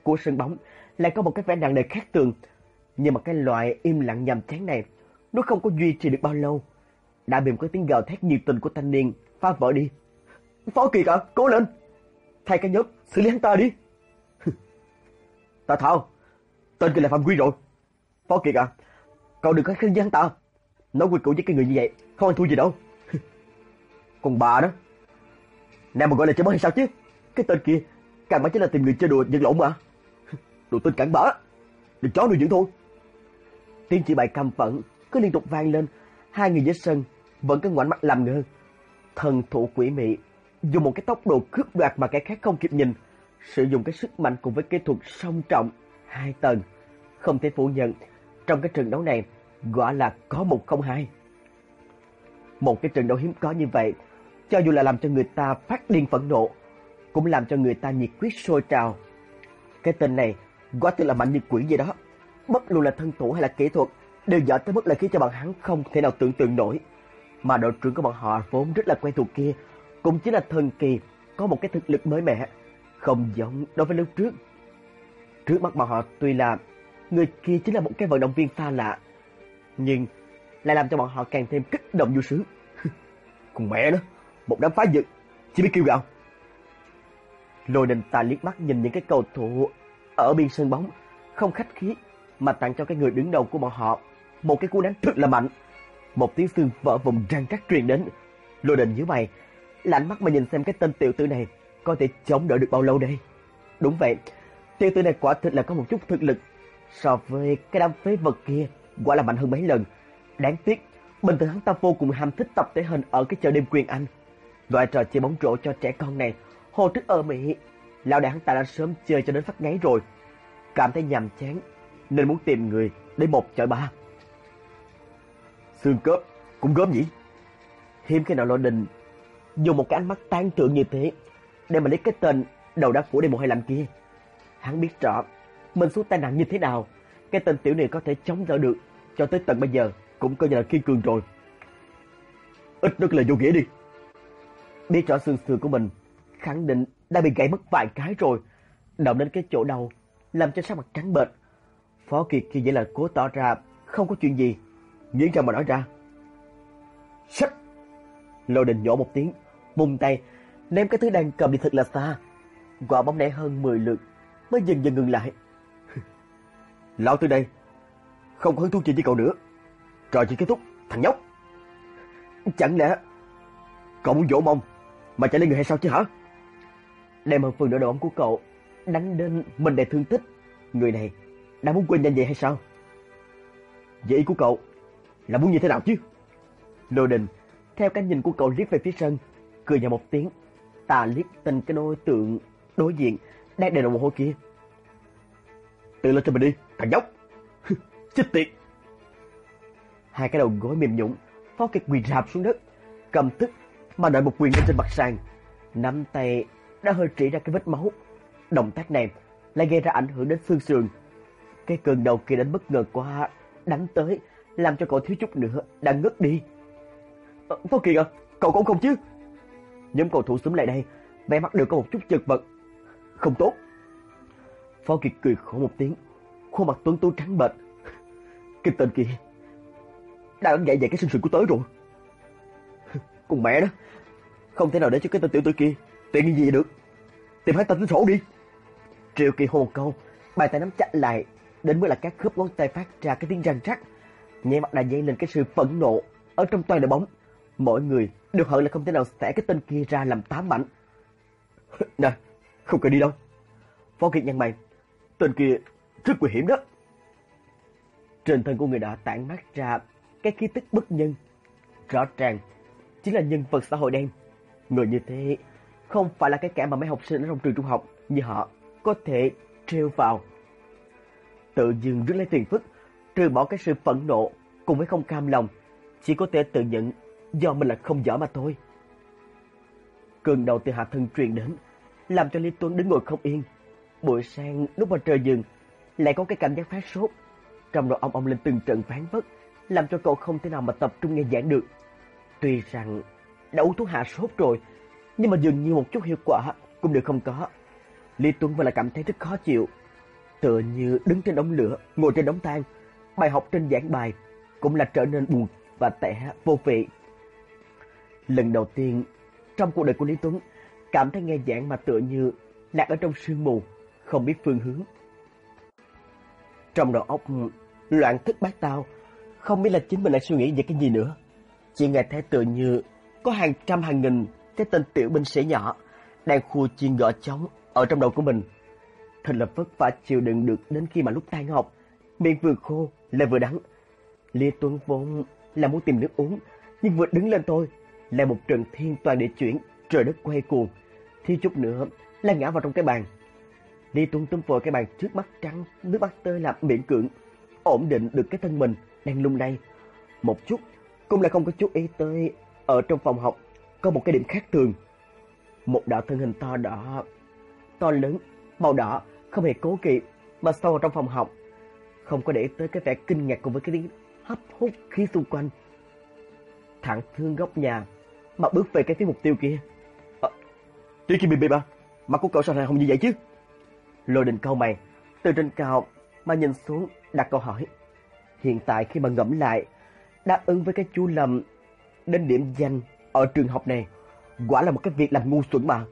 của sân bóng lại có một cái vẻ nặng nề khác thường. Nhưng mà cái loại im lặng nhàm chán này, nó không có duy trì được bao lâu. Đã bị một cái tiếng gào thét nhiệt tình của thanh niên phá vỡ đi. Phó Kiệt à, cố lên. Thay cái nhớt, xử lý hắn ta đi ta thao, tên kia là Phạm Quy rồi. Phó Kiệt à, cậu đừng có khinh với hắn ta. Nói quy củ với cái người như vậy, không ăn thua gì đâu. Còn bà đó, nè mà gọi là chơi bóng hay sao chứ? Cái tên kia, càng mãi chính là tìm người chơi đùa giật lộn mà. Đồ tên cản bã, đừng chó nuôi dưỡng thôi. Tiếng chị bài căm phẫn cứ liên tục vang lên, hai người dưới sân vẫn cứ ngoảnh mặt làm ngơ. Thần thủ quỷ mị dùng một cái tốc độ cướp đoạt mà kẻ khác không kịp nhìn, sử dụng cái sức mạnh cùng với kỹ thuật song trọng hai tầng. Không thể phủ nhận, trong cái trận đấu này gọi là có một không hai. Một cái trận đấu hiếm có như vậy, cho dù là làm cho người ta phát điên phẫn nộ, cũng làm cho người ta nhiệt huyết sôi trào. Cái tên này quả thực là mạnh như quỷ gì đó. Bất luận là thân thủ hay là kỹ thuật, đều giỏi tới mức là khiến cho bọn hắn không thể nào tưởng tượng nổi. Mà đội trưởng của bọn họ vốn rất là quen thuộc kia, cũng chính là thần kỳ, có một cái thực lực mới mẻ, không giống đối với lúc trước. Trước mắt bọn họ tuy là người kia chính là một cái vận động viên xa lạ, nhưng lại làm cho bọn họ càng thêm kích động vô sướng. Cùng mẹ nó, một đám phá dựng, chỉ biết kêu gào. Lôi đình ta liếc mắt nhìn những cái cầu thủ ở biên sân bóng, không khách khí mà tặng cho cái người đứng đầu của bọn họ một cái cú đánh thật là mạnh. Một tiếng xương vỡ vùng răng rắc truyền đến. Lôi đình nhíu mày, lạnh mắt mà nhìn xem cái tên tiểu tử này có thể chống đỡ được bao lâu đây. Đúng vậy, tiểu tử này quả thật là có một chút thực lực so với cái đám phế vật kia, quả là mạnh hơn mấy lần. Đáng tiếc, bình thường hắn ta vô cùng ham thích tập thể hình ở cái chợ đêm quyền Anh. Loại trò chơi bóng rổ cho trẻ con này, hồ trước ở Mỹ, lão đại hắn ta đã sớm chơi cho đến phát ngáy rồi. Cảm thấy nhàm chán, nên muốn tìm người để một chọi ba. Xương cớp cũng gớm nhỉ? Hiếm khi nào lo Đình dùng một cái ánh mắt tan trượng như thế để mà lấy cái tên đầu đá của đêm một hai làm kia. Hắn biết rõ mình xuống tai nạn như thế nào, cái tên tiểu này có thể chống đỡ được cho tới tận bây giờ cũng coi như là kiên cường rồi. Ít nhất là vô nghĩa đi. Biết rõ xương xương của mình khẳng định đã bị gãy mất vài cái rồi, động đến cái chỗ đầu làm cho sắc mặt trắng bệch. Phó Kiệt kia vậy là cố tỏ ra không có chuyện gì, nghiến răng mà nói ra. Sách! Lô đình nhổ một tiếng, bùng tay, ném cái thứ đang cầm đi thật là xa. Quả bóng nảy hơn 10 lượt, mới dần dần ngừng lại. Lão từ đây, không có hứng thú chuyện với cậu nữa. Trò chuyện kết thúc, thằng nhóc. Chẳng lẽ cậu muốn dỗ mông mà chạy lên người hay sao chứ hả? Đem hơn phần nửa đội bóng của cậu đánh đến mình đầy thương tích. Người này đã muốn quên nhanh vậy hay sao? Vậy ý của cậu là muốn như thế nào chứ? Lô đình theo cái nhìn của cậu liếc về phía sân, cười nhạt một tiếng, ta liếc tình cái đối tượng đối diện đang đè đầu mồ hôi kia. Tự lên cho mình đi, thằng nhóc. Chết tiệt. Hai cái đầu gối mềm nhũn, Phó Kiệt quỳ rạp xuống đất, cầm tức mà đợi một quyền lên trên mặt sàn. Nắm tay đã hơi trĩ ra cái vết máu. Động tác này lại gây ra ảnh hưởng đến xương sườn. Cái cơn đầu kia đến bất ngờ quá, đánh tới, làm cho cậu thiếu chút nữa đã ngất đi. Ờ, phó Kiệt à, cậu cũng không chứ? Nhóm cầu thủ xúm lại đây, vẻ mặt đều có một chút chật vật. Không tốt. Phó Kiệt cười khổ một tiếng, khuôn mặt tuấn tú trắng bệch. Cái tên kia đã dạy dạy cái sinh sự của tới rồi. Cùng mẹ đó, không thể nào để cho cái tên tiểu tử kia tiện gì được. Tìm hắn ta tính sổ đi. Triệu Kỳ hô một câu, bàn tay nắm chặt lại, đến mới là các khớp ngón tay phát ra cái tiếng răng rắc. Nhẹ mặt đã dây lên cái sự phẫn nộ ở trong toàn đội bóng. Mỗi người đều hận là không thể nào xẻ cái tên kia ra làm tám mảnh. Nè, không cần đi đâu. Phó Kiệt nhăn mày, tên kia rất nguy hiểm đó. Trên thân của người đã tản mát ra cái khí tức bất nhân. Rõ ràng, chính là nhân vật xã hội đen. Người như thế không phải là cái kẻ mà mấy học sinh ở trong trường trung học như họ có thể treo vào. Tự dưng rước lấy tiền phức, trừ bỏ cái sự phẫn nộ cùng với không cam lòng, chỉ có thể tự nhận do mình là không giỏi mà thôi. Cơn đầu từ hạ thân truyền đến, làm cho Lý Tuấn đứng ngồi không yên. Buổi sáng lúc mà trời dừng, lại có cái cảm giác phát sốt. Trong đầu ông ông lên từng trận phán vất, làm cho cậu không thể nào mà tập trung nghe giảng được. Tuy rằng đã uống thuốc hạ sốt rồi, nhưng mà dường như một chút hiệu quả cũng đều không có. Lý Tuấn vẫn là cảm thấy rất khó chịu. Tựa như đứng trên đống lửa, ngồi trên đống than, bài học trên giảng bài cũng là trở nên buồn và tẻ vô vị. Lần đầu tiên trong cuộc đời của Lý Tuấn, cảm thấy nghe giảng mà tựa như lạc ở trong sương mù, không biết phương hướng. Trong đầu óc loạn thức bát tao, không biết là chính mình lại suy nghĩ về cái gì nữa. Chỉ nghe thấy tựa như có hàng trăm hàng nghìn cái tên tiểu binh sĩ nhỏ đang khu chiên gõ trống ở trong đầu của mình. Thật là vất vả chịu đựng được đến khi mà lúc tan học, miệng vừa khô lại vừa đắng. lý Tuấn vốn là muốn tìm nước uống, nhưng vừa đứng lên thôi là một trận thiên toàn địa chuyển, trời đất quay cuồng, thiếu chút nữa là ngã vào trong cái bàn. Lý Tuấn túm vội cái bàn trước mắt trắng, nước mắt tơi làm miễn cưỡng, ổn định được cái thân mình đang lung lay. Một chút, cũng lại không có chú ý tới ở trong phòng học có một cái điểm khác thường. Một đạo thân hình to đỏ, to lớn, màu đỏ, không hề cố kỵ mà sâu vào trong phòng học, không có để tới cái vẻ kinh ngạc cùng với cái tiếng hấp hút khí xung quanh. Thẳng thương góc nhà mà bước về cái phía mục tiêu kia. À, Tiểu Kim Bì ba, mặt của cậu sao lại không như vậy chứ? Lôi đình câu mày, từ trên cao mà nhìn xuống đặt câu hỏi. Hiện tại khi mà ngẫm lại, đáp ứng với cái chú lầm đến điểm danh ở trường học này, quả là một cái việc làm ngu xuẩn mà.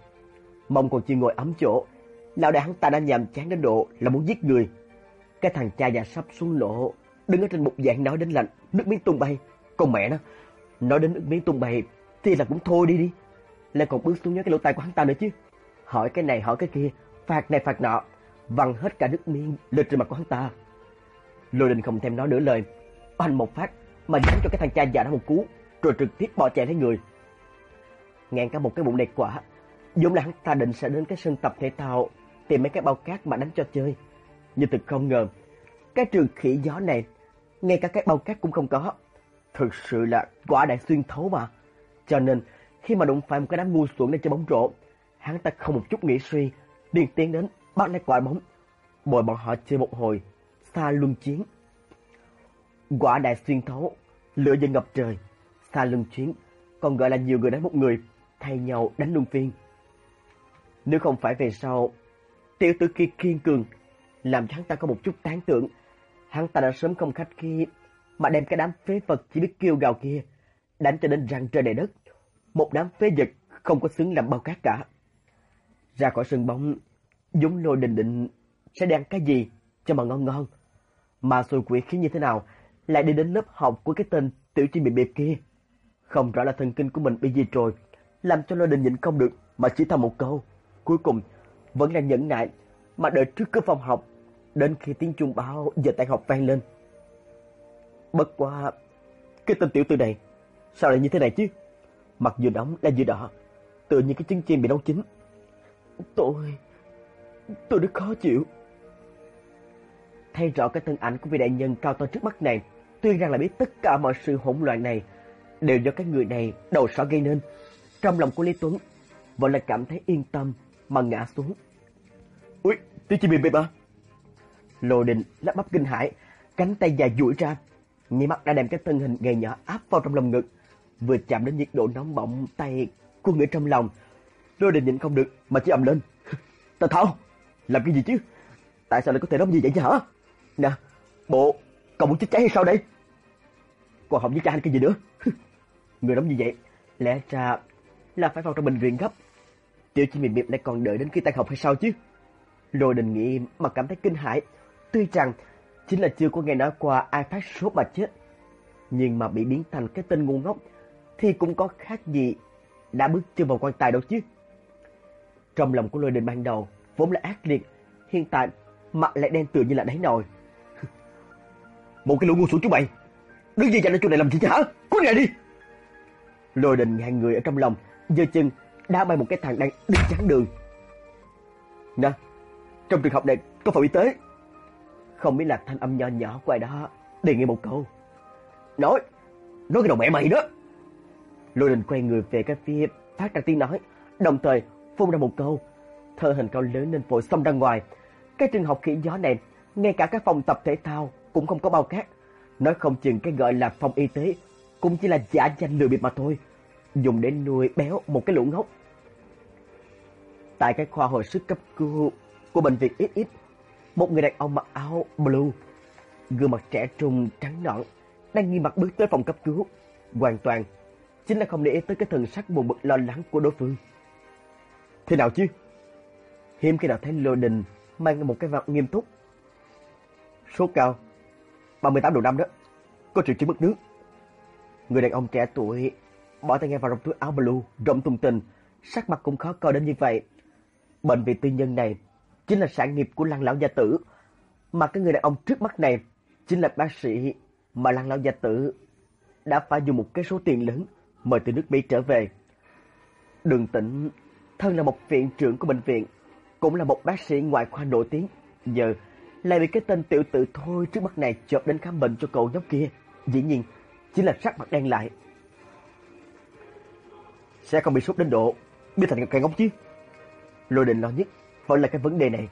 Mong còn chưa ngồi ấm chỗ, lão đại hắn ta đã nhàm chán đến độ là muốn giết người. Cái thằng cha già sắp xuống lộ, đứng ở trên bục giảng nói đến lạnh, nước miếng tung bay. Con mẹ nó, nói đến nước miếng tung bay thì là cũng thôi đi đi. Lại còn bước xuống nhớ cái lỗ tai của hắn ta nữa chứ. Hỏi cái này hỏi cái kia, phạt này phạt nọ, văng hết cả nước miếng lên trên mặt của hắn ta. Lôi đình không thèm nói nửa lời, oanh một phát mà đánh cho cái thằng cha già đó một cú, rồi trực tiếp bỏ chạy lấy người. Ngàn cả một cái bụng đẹp quả, vốn là hắn ta định sẽ đến cái sân tập thể thao tìm mấy cái bao cát mà đánh cho chơi. Nhưng thực không ngờ, cái trường khỉ gió này, ngay cả cái bao cát cũng không có. Thực sự là quả đại xuyên thấu mà. Cho nên, khi mà đụng phải một cái đám ngu xuẩn đang chơi bóng rổ, hắn ta không một chút nghĩ suy, liền tiến đến bắt lấy quả bóng. Bồi bọn họ chơi một hồi, xa luân chiến. Quả đại xuyên thấu, lửa dân ngập trời, xa luân chiến, còn gọi là nhiều người đánh một người, thay nhau đánh luân phiên. Nếu không phải về sau, tiểu tử kia kiên cường, làm cho hắn ta có một chút tán tưởng, hắn ta đã sớm không khách khi mà đem cái đám phế vật chỉ biết kêu gào kia, đánh cho đến răng trời đầy đất. Một đám phế vật không có xứng làm bao cát cả. Ra khỏi sân bóng, Dũng lôi định định sẽ đang cái gì cho mà ngon ngon. Mà xui quỷ khiến như thế nào lại đi đến lớp học của cái tên tiểu chi bị bịp kia. Không rõ là thần kinh của mình bị gì rồi, làm cho lôi định nhịn không được mà chỉ thầm một câu. Cuối cùng, vẫn là nhẫn nại mà đợi trước cửa phòng học, đến khi tiếng chuông báo giờ tan học vang lên. Bất quá, cái tên tiểu tử này, sao lại như thế này chứ? Mặt vừa nóng là vừa đỏ, tựa như cái trứng chiên bị nấu chín. Tôi, tôi rất khó chịu. Thay rõ cái thân ảnh của vị đại nhân cao to trước mắt này, tuy rằng là biết tất cả mọi sự hỗn loạn này đều do cái người này đầu sỏ gây nên. Trong lòng của Lý Tuấn vẫn là cảm thấy yên tâm mà ngã xuống. Ui, tiếng chim bị bịp à? Lô Đình lắp bắp kinh hãi, cánh tay dài duỗi ra, nháy mắt đã đem cái thân hình gầy nhỏ áp vào trong lồng ngực, vừa chạm đến nhiệt độ nóng bỏng tay của người trong lòng. Lô Đình nhịn không được mà chỉ ầm lên. Tào Tháo làm cái gì chứ? Tại sao lại có thể nóng như vậy chứ hả? Nè, bộ, cậu muốn chết cháy hay sao đây? Còn không với cha anh cái gì nữa? Người nóng như vậy, lẽ ra là phải vào trong bệnh viện gấp. Tiểu chi miệng miệng lại còn đợi đến khi tan học hay sao chứ? Lôi đình nghĩ mà cảm thấy kinh hãi. Tuy rằng chính là chưa có nghe nói qua ai phát sốt mà chết. Nhưng mà bị biến thành cái tên ngu ngốc thì cũng có khác gì đã bước chân vào quan tài đâu chứ. Trong lòng của lôi đình ban đầu vốn là ác liệt, hiện tại mặt lại đen tựa như là đáy nồi. Một cái lũ ngu xuẩn chúng mày, đứng gì chạy đến chỗ này làm gì chứ hả? Cút ngay đi! Lôi đình ngàn người ở trong lòng, giơ chân đá bay một cái thằng đang đứng chắn đường. Nè, trong trường học này có phòng y tế. Không biết là thanh âm nhỏ nhỏ của ai đó đề nghị một câu. Nói, nói cái đầu mẹ mày đó. Lôi đình quay người về cái phía phát ra tiếng nói, đồng thời phun ra một câu. Thơ hình cao lớn nên vội xông ra ngoài. Cái trường học khỉ gió này, ngay cả các phòng tập thể thao cũng không có bao cát. Nói không chừng cái gọi là phòng y tế cũng chỉ là giả danh lừa bịp mà thôi. Dùng để nuôi béo một cái lũ ngốc. Tại cái khoa hồi sức cấp cứu của bệnh viện XX, một người đàn ông mặc áo blue, gương mặt trẻ trung trắng nõn, đang nghi mặt bước tới phòng cấp cứu, hoàn toàn chính là không để ý tới cái thần sắc buồn bực lo lắng của đối phương. Thế nào chứ? Hiếm khi nào thấy Lô Đình mang một cái mặt nghiêm túc. Số cao, 38 độ năm đó, có triệu chứng mất nước. Người đàn ông trẻ tuổi bỏ tay nghe vào trong túi áo blue, rộng tung tình, sắc mặt cũng khó coi đến như vậy. Bệnh viện tư nhân này chính là sản nghiệp của lăng lão gia tử, mà cái người đàn ông trước mắt này chính là bác sĩ mà lăng lão gia tử đã phải dùng một cái số tiền lớn mời từ nước Mỹ trở về. Đường Tĩnh thân là một viện trưởng của bệnh viện, cũng là một bác sĩ ngoại khoa nổi tiếng, giờ lại bị cái tên tiểu tử thôi trước mắt này chộp đến khám bệnh cho cậu nhóc kia. Dĩ nhiên, chỉ là sắc mặt đen lại. Sẽ không bị sốt đến độ, biến thành cái ngốc chứ. Lôi định lo nhất vẫn là cái vấn đề này.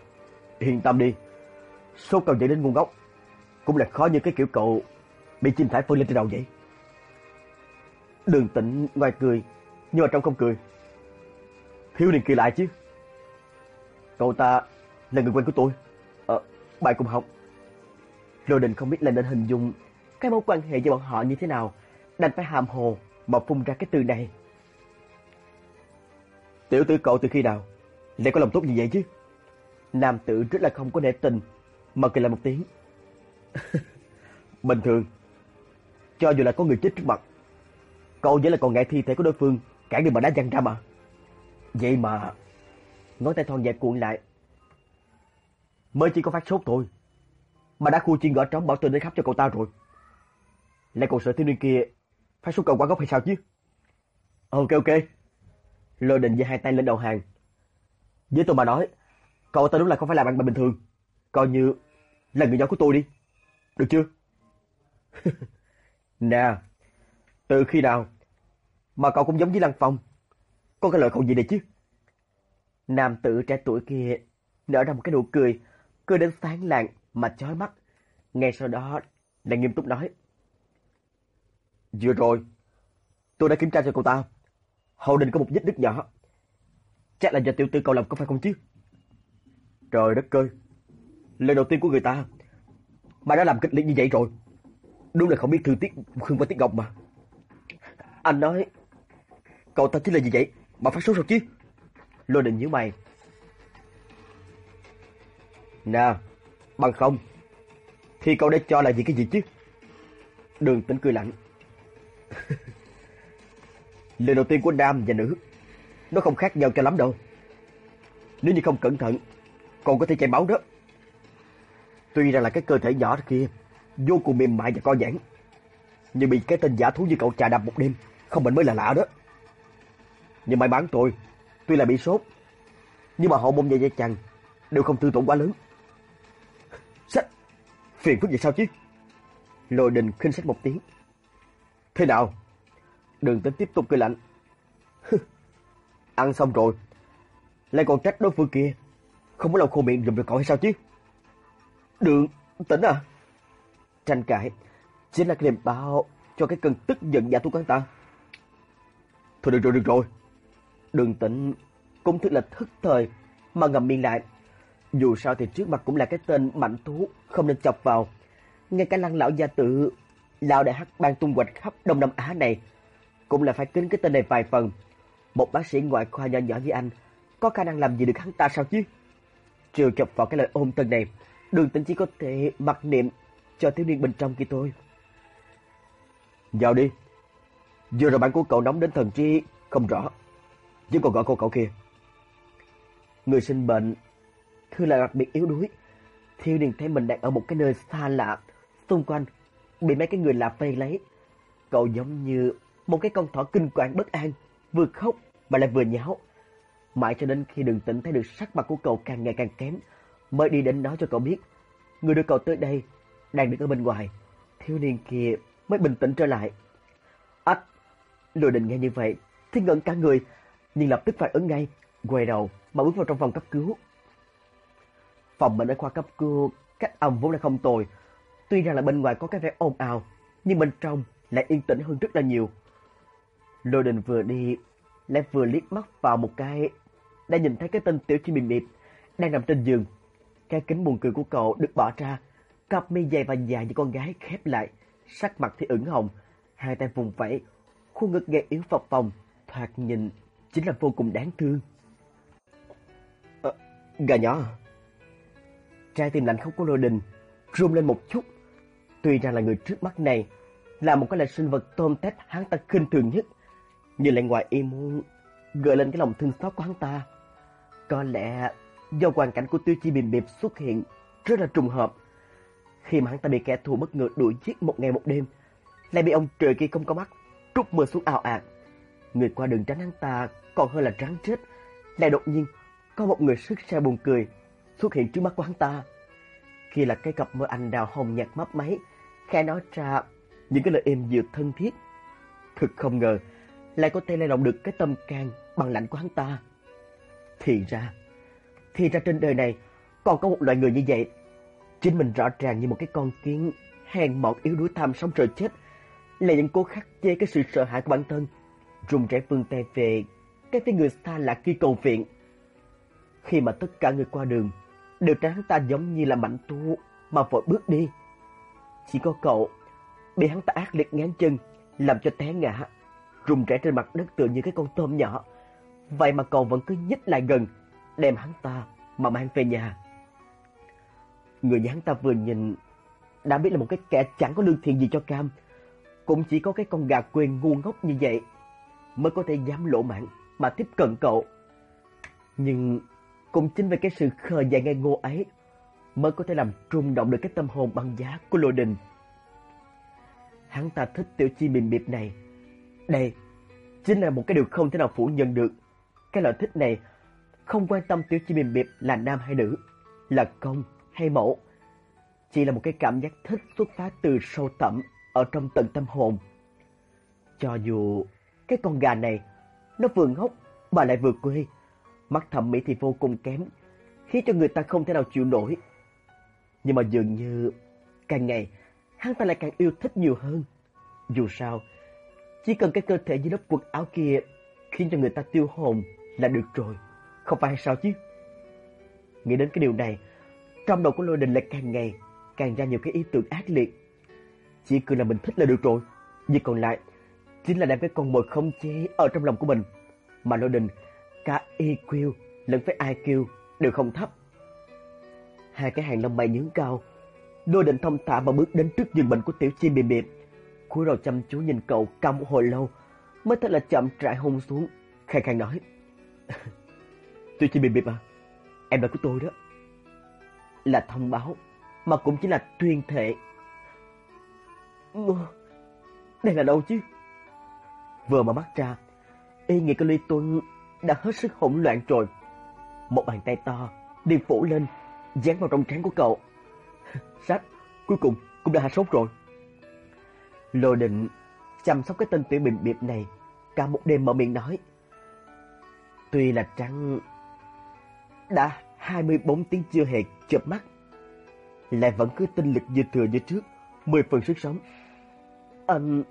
Yên tâm đi, sốt còn dẫn đến ngu ngốc. Cũng là khó như cái kiểu cậu bị chim thải phơi lên trên đầu vậy. Đường tịnh ngoài cười, nhưng mà trong không cười. Thiếu niên kỳ lại chứ. Cậu ta là người quen của tôi. Ờ, bạn cùng học. Lôi đình không biết là nên hình dung cái mối quan hệ giữa bọn họ như thế nào, đành phải hàm hồ mà phun ra cái từ này. Tiểu tử cậu từ khi nào lại có lòng tốt như vậy chứ? Nam tử rất là không có nể tình, mà cười lại một tiếng. Bình thường, cho dù là có người chết trước mặt, cậu vẫn là còn ngại thi thể của đối phương, cản đường mà đá văng ra mà. Vậy mà, ngón tay thon dài cuộn lại. Mới chỉ có phát sốt thôi, mà đã khu chiên gõ trống bảo tôi đến khắp cho cậu ta rồi. Lại còn sợ thiếu niên kia phát sốt cầu quá gốc hay sao chứ? Ok ok. Lôi định giơ hai tay lên đầu hàng. Với tôi mà nói, cậu ta đúng là không phải là bạn bè bình thường. Coi như là người nhỏ của tôi đi. Được chưa? nè, từ khi nào mà cậu cũng giống với Lăng Phong? Có cái lời khẩu gì này chứ? Nam tử trẻ tuổi kia nở ra một cái nụ cười, cười đến sáng lạng mà chói mắt. Ngay sau đó lại nghiêm túc nói. Vừa rồi, tôi đã kiểm tra cho cậu ta. Hậu đình có một vết đứt nhỏ. Chắc là do tiểu tư cậu làm có phải không chứ? Trời đất ơi, lời đầu tiên của người ta mà đã làm kịch liệt như vậy rồi. Đúng là không biết thương tiếc Khương qua Tiết Ngọc mà. Anh nói, cậu ta chính là gì vậy? Mà phát sốt sao chứ? Lôi đình nhíu mày. Nè, bằng không, thì cậu đã cho là gì cái gì chứ? Đường tính cười lạnh. Lần đầu tiên của nam và nữ, nó không khác nhau cho lắm đâu. Nếu như không cẩn thận, còn có thể chảy máu đó. Tuy rằng là cái cơ thể nhỏ kia vô cùng mềm mại và co giãn, nhưng bị cái tên giả thú như cậu trà đạp một đêm, không bệnh mới là lạ đó. Nhưng may mắn tôi, tuy là bị sốt, nhưng mà hậu môn và dây chằng đều không tư tổn quá lớn. Sách, phiền phức vậy sao chứ? Lôi đình khinh sách một tiếng. Thế nào? Đường tính tiếp tục cười lạnh. Ăn xong rồi, lại còn trách đối phương kia. Không có lòng khô miệng dùm được cậu hay sao chứ? Đường, tỉnh à? Tranh cãi, chính là cái niềm bao cho cái cơn tức giận giả thú quán ta. Thôi được rồi, được rồi. Đường tĩnh cũng thật là thức thời mà ngậm miệng lại. Dù sao thì trước mặt cũng là cái tên mạnh thú không nên chọc vào. Ngay cả lăng lão gia tự lão đại hắc ban tung hoành khắp Đông Nam Á này, cũng là phải kính cái tên này vài phần. Một bác sĩ ngoại khoa nhỏ nhỏ như anh, có khả năng làm gì được hắn ta sao chứ? Trừ chọc vào cái lời ôm tân này, đường tĩnh chỉ có thể mặc niệm cho thiếu niên bên trong kia thôi. Vào đi. Vừa rồi bạn của cậu nóng đến thần trí không rõ. Chứ còn gọi cô cậu kia. Người sinh bệnh thư là đặc biệt yếu đuối. Thiêu niên thấy mình đang ở một cái nơi xa lạ, xung quanh bị mấy cái người lạ vây lấy. Cậu giống như một cái con thỏ kinh quản bất an, vừa khóc mà lại vừa nháo. Mãi cho đến khi đường tĩnh thấy được sắc mặt của cậu càng ngày càng kém, mới đi đến nói cho cậu biết. Người đưa cậu tới đây, đang đứng ở bên ngoài. Thiếu niên kia mới bình tĩnh trở lại. Ách, lôi đình nghe như vậy, thì ngẩn cả người, nhưng lập tức phản ứng ngay, quay đầu mà bước vào trong phòng cấp cứu. Phòng bệnh ở khoa cấp cứu, cách âm vốn là không tồi. Tuy rằng là bên ngoài có cái vẻ ồn ào, nhưng bên trong lại yên tĩnh hơn rất là nhiều. Lôi đình vừa đi, lại vừa liếc mắt vào một cái, đã nhìn thấy cái tên tiểu chi mềm mịt đang nằm trên giường. Cái kính buồn cười của cậu được bỏ ra, cặp mi dày và dài như con gái khép lại, sắc mặt thì ửng hồng, hai tay vùng vẫy, khuôn ngực gầy yếu phập phồng, thoạt nhìn chính là vô cùng đáng thương. À, gà nhỏ Trái tim lạnh không của lôi đình run lên một chút. Tuy rằng là người trước mắt này là một cái loại sinh vật tôm tép hắn ta khinh thường nhất, nhưng lại ngoài ý muốn gợi lên cái lòng thương xót của hắn ta. Có lẽ do hoàn cảnh của tiêu chi bìm bịp xuất hiện rất là trùng hợp. Khi mà hắn ta bị kẻ thù bất ngờ đuổi giết một ngày một đêm, lại bị ông trời kia không có mắt, trút mưa xuống ào ạt. Người qua đường tránh hắn ta còn hơn là rắn chết, lại đột nhiên có một người sức xe buồn cười xuất hiện trước mắt của hắn ta. Khi là cái cặp môi anh đào hồng nhạt mấp máy, khẽ nói ra những cái lời êm dịu thân thiết. Thực không ngờ, lại có thể lay động được cái tâm can bằng lạnh của hắn ta. Thì ra, thì ra trên đời này còn có một loại người như vậy. Chính mình rõ ràng như một cái con kiến hèn mọn yếu đuối tham sống rồi chết, là những cố khắc chế cái sự sợ hãi của bản thân, run rẽ vươn tay về cái phía người xa lạ kia cầu viện. Khi mà tất cả người qua đường đều tránh hắn ta giống như là mảnh thu mà vội bước đi. Chỉ có cậu bị hắn ta ác liệt ngán chân, làm cho té ngã, rung rẽ trên mặt đất tựa như cái con tôm nhỏ. Vậy mà cậu vẫn cứ nhích lại gần, đem hắn ta mà mang về nhà. Người nhà hắn ta vừa nhìn đã biết là một cái kẻ chẳng có lương thiện gì cho Cam. Cũng chỉ có cái con gà quê ngu ngốc như vậy mới có thể dám lỗ mãn mà tiếp cận cậu. Nhưng cũng chính vì cái sự khờ dại ngây ngô ấy mới có thể làm rung động được cái tâm hồn băng giá của Lôi Đình. Hắn ta thích tiểu chi mềm miệp này. Đây chính là một cái điều không thể nào phủ nhận được. Cái loại thích này không quan tâm tiểu chi mềm miệp là nam hay nữ, là công hay mẫu. Chỉ là một cái cảm giác thích xuất phát từ sâu thẳm ở trong tận tâm hồn. Cho dù cái con gà này nó vừa ngốc mà lại vừa quê, mắt thẩm mỹ thì vô cùng kém, khiến cho người ta không thể nào chịu nổi. Nhưng mà dường như càng ngày hắn ta lại càng yêu thích nhiều hơn. Dù sao, chỉ cần cái cơ thể dưới lớp quần áo kia khiến cho người ta tiêu hồn là được rồi, không phải sao chứ? Nghĩ đến cái điều này, trong đầu của Lôi Đình lại càng ngày càng ra nhiều cái ý tưởng ác liệt. Chỉ cần là mình thích là được rồi, việc còn lại chính là đem cái con mồi không chế ở trong lòng của mình. Mà Lôi Đình, cả EQ lẫn với IQ đều không thấp. Hai cái hàng lông mày nhướng cao, Lôi Đình thông thả mà bước đến trước giường bệnh của tiểu chim mềm mềm. cúi đầu chăm chú nhìn cậu cao một hồi lâu, mới thật là chậm rãi hôn xuống, khang khang nói. tiểu chim mềm mềm à, em là của tôi đó. Là thông báo mà cũng chỉ là tuyên thệ. Đây là đâu chứ? Vừa mà mắt ra, y nghĩ cái ly tuân đã hết sức hỗn loạn rồi. Một bàn tay to đi phủ lên, dán vào trong trán của cậu. Sách, cuối cùng cũng đã hạ sốt rồi. Lô định chăm sóc cái tên tiểu bình biệp này cả một đêm mở miệng nói. Tuy là trắng đã 24 tiếng chưa hề chợp mắt, lại vẫn cứ tinh lực dư thừa như trước, mười phần sức sống. Anh...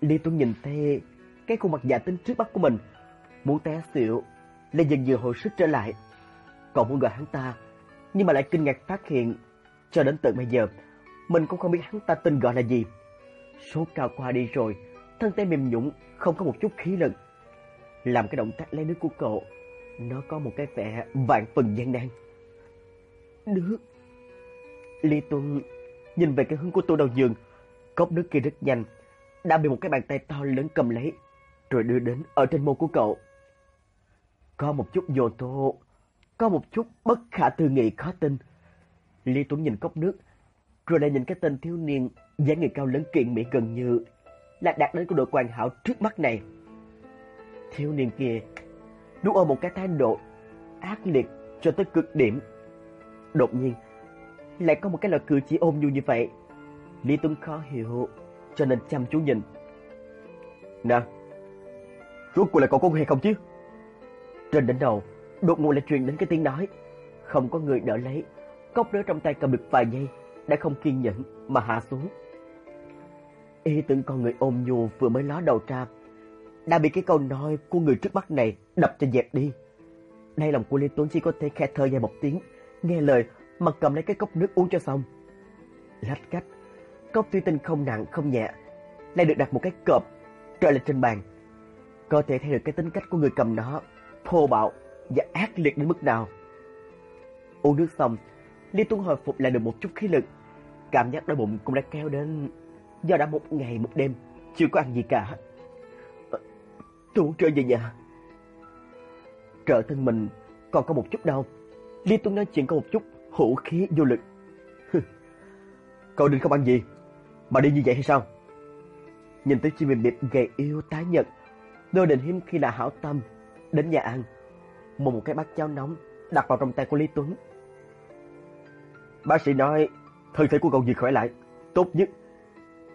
Lý Tuấn nhìn thấy cái khuôn mặt giả tính trước mắt của mình, muốn té xỉu, Lê dần dần hồi sức trở lại. Cậu muốn gọi hắn ta, nhưng mà lại kinh ngạc phát hiện, cho đến tận bây giờ, mình cũng không biết hắn ta tên gọi là gì. Số cao qua đi rồi, thân thể mềm nhũn, không có một chút khí lực. Làm cái động tác lấy nước của cậu, nó có một cái vẻ vạn phần gian nan. Nước. Lý Tuấn nhìn về cái hướng của tô đầu giường, cốc nước kia rất nhanh, đã bị một cái bàn tay to lớn cầm lấy, rồi đưa đến ở trên môi của cậu. Có một chút vô tô, có một chút bất khả tư nghị khó tin. Lý Tuấn nhìn cốc nước, rồi lại nhìn cái tên thiếu niên dáng người cao lớn kiện mỹ gần như là đạt đến của đội hoàn hảo trước mắt này. Thiếu niên kia đúng ở một cái thái độ ác liệt cho tới cực điểm. Đột nhiên, lại có một cái lời cử chỉ ôm nhu như vậy. Lý Tuấn khó hiểu, cho nên chăm chú nhìn. Nè, rốt cuộc là cậu có nghe không chứ? Trên đỉnh đầu, đột ngột lại truyền đến cái tiếng nói. Không có người đỡ lấy, cốc nước trong tay cầm được vài giây, đã không kiên nhẫn mà hạ xuống. Y tưởng con người ôm nhu vừa mới ló đầu ra, đã bị cái câu nói của người trước mắt này đập cho dẹp đi. Đây lòng của Lê Tuấn chỉ có thể khẽ thở dài một tiếng, nghe lời mà cầm lấy cái cốc nước uống cho xong. Lách cách, cốc thủy tinh không nặng không nhẹ, lại được đặt một cái cọp trở lên trên bàn. Có thể thấy được cái tính cách của người cầm nó, thô bạo và ác liệt đến mức nào. Uống nước xong, Lý Tuấn hồi phục lại được một chút khí lực. Cảm giác đói bụng cũng đã kéo đến do đã một ngày một đêm chưa có ăn gì cả. Ờ, Tôi muốn trở về nhà. Trở thân mình còn có một chút đau. Lý Tuấn nói chuyện có một chút hữu khí vô lực. Cậu định không ăn gì, mà đi như vậy hay sao? Nhìn tới chim mềm gầy yêu tái nhật, Lôi Đình hiếm khi là hảo tâm, đến nhà ăn, mua một cái bát cháo nóng đặt vào trong tay của Lý Tuấn. Bác sĩ nói thân thể của cậu vừa khỏe lại, tốt nhất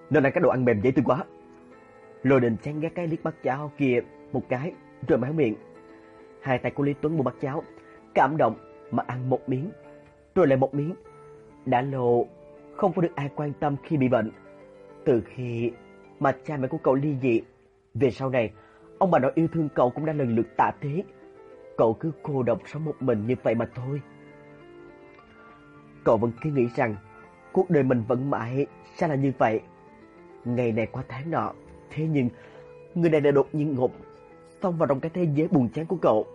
nên ăn cái đồ ăn mềm dễ tiêu quá. Lôi Đình chán ghét cái liếc bát cháo kia một cái rồi méo miệng. Hai tay của Lý Tuấn mua bát cháo, cảm động mà ăn một miếng, rồi lại một miếng. Đã lâu không có được ai quan tâm khi bị bệnh. Từ khi mà cha mẹ của cậu ly dị, về sau này, ông bà nội yêu thương cậu cũng đã lần lượt tạ thế. Cậu cứ cô độc sống một mình như vậy mà thôi. Cậu vẫn cứ nghĩ rằng cuộc đời mình vẫn mãi sẽ là như vậy. Ngày này qua tháng nọ, thế nhưng người này đã đột nhiên ngộp xông vào trong cái thế giới buồn chán của cậu.